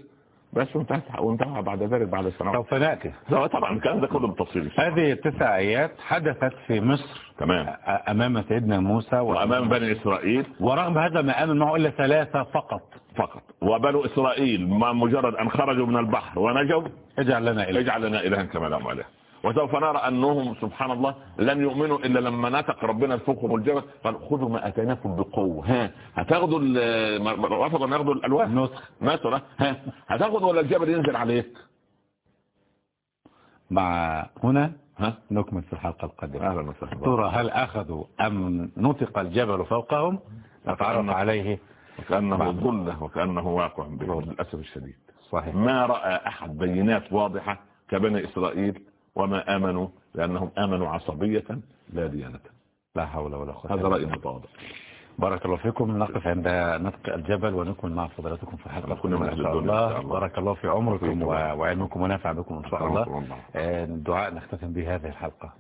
بس وانتهت وانتهى بعد ذلك بعد سنوات سوف نأتي. لا، طبعا الكلام ده كله بالتفصيل. هذه التسع آيات حدثت في مصر. تمام. أمام سيدنا موسى. وأمام بني إسرائيل. ورغم هذا ما آمن معه إلا ثلاثة فقط. فقط. وبنو إسرائيل ما مجرد أن خرجوا من البحر ونجوا اجعل لنا إله اجعل لنا الها كما لهم اله وسوف نرى أنهم سبحان الله لن يؤمنوا إلا لما نطق ربنا فوقهم الجبل. قال خذوا ما آتيناكم بقوة. ها هتاخدوا ما- رفضوا أن ياخدوا الألواح؟ نسخ. مثلا ها؟ هتاخدوا ولا الجبل ينزل عليك؟ مع هنا ها؟ نكمل في الحلقة القادمة. أهلا وسهلا. ترى هل أخذوا أم نطق الجبل فوقهم؟ نتعرف عليه وكأنه بعد. ظلة وكأنه واقع به للأسف الشديد. صحيح. ما رأى أحد بينات واضحة كبني إسرائيل وما آمنوا لأنهم آمنوا عصبية لا ديانة. لا حول ولا قوة هذا رأي متواضع. بارك الله فيكم. نقف عند نطق الجبل ونكون مع فضلاتكم في حلقة كنا من أهل الدنيا الله. الله. بارك الله في عمركم وعلمكم ونفع بكم إن شاء الله. الله. آه، دعاء نختتم به هذه الحلقة.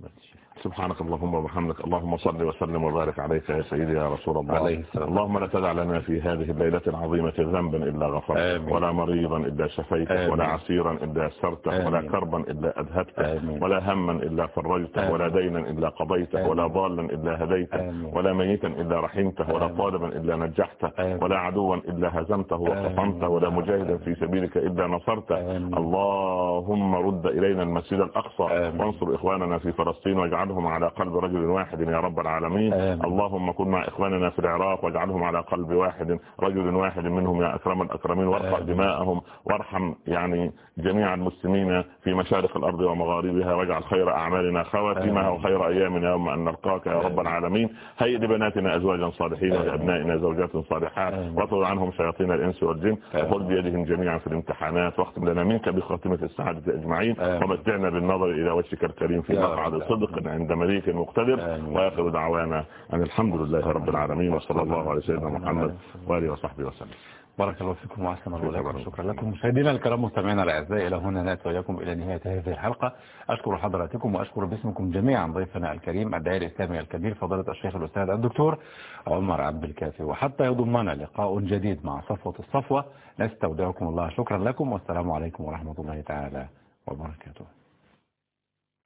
سبحانك اللهم وبحمدك اللهم صل وسلم وبارك عليك يا سيدي يا رسول الله عليه السلام. اللهم لا تدع لنا في هذه الليلة العظيمة ذنبا إلا غفرته. ولا مريضا إلا شفيته. ولا عسيرا إلا يسرته ولا. كربا إلا أذهبته. ولا هما إلا فرجته. ولا دينا إلا قضيته. ولا ضالا إلا هديته. ولا ميتا إلا رحمته ولا. طالبا إلا نجحته. ولا عدوا إلا هزمته وقصمته ولا مجاهدا في سبيلك إلا نصرته. اللهم رد إلينا المسجد الأقصى. وانصر إخواننا في فلسطين واجعلهم على قلب رجل واحد يا رب العالمين آمين. اللهم كن مع إخواننا في العراق واجعلهم على قلب واحد رجل واحد منهم يا أكرم الأكرمين وارفع. دماءهم وارحم يعني جميع المسلمين في مشارق الأرض ومغاربها واجعل خير أعمالنا خواتمها. وخير أيامنا يوم أن نلقاك يا رب. العالمين هيئ لبناتنا أزواجا صالحين. ولأبنائنا زوجات صالحات. واطرد عنهم شياطين الإنس والجن. وخذ بيدهم جميعا في الامتحانات واختم لنا منك بخاتمة السعادة أجمعين. ومتعنا بالنظر إلى وجهك الكريم في مقعد. صدق عند مليك مقتدر. وآخر دعوانا أن الحمد لله رب العالمين وصلى الله على سيدنا محمد وآله وصحبه وسلم. بارك الله فيكم وأحسن الله شكرا. لكم. مشاهدينا الكرام مستمعينا الأعزاء إلى هنا نأتي وإياكم إلى نهاية هذه الحلقة. أشكر حضراتكم وأشكر باسمكم جميعا ضيفنا الكريم الداعي الإسلامي الكبير فضيلة الشيخ الأستاذ الدكتور عمر عبد الكافي. وحتى يضمنا لقاء جديد مع صفوة الصفوة. نستودعكم الله. شكرا لكم والسلام عليكم ورحمة الله تعالى وبركاته.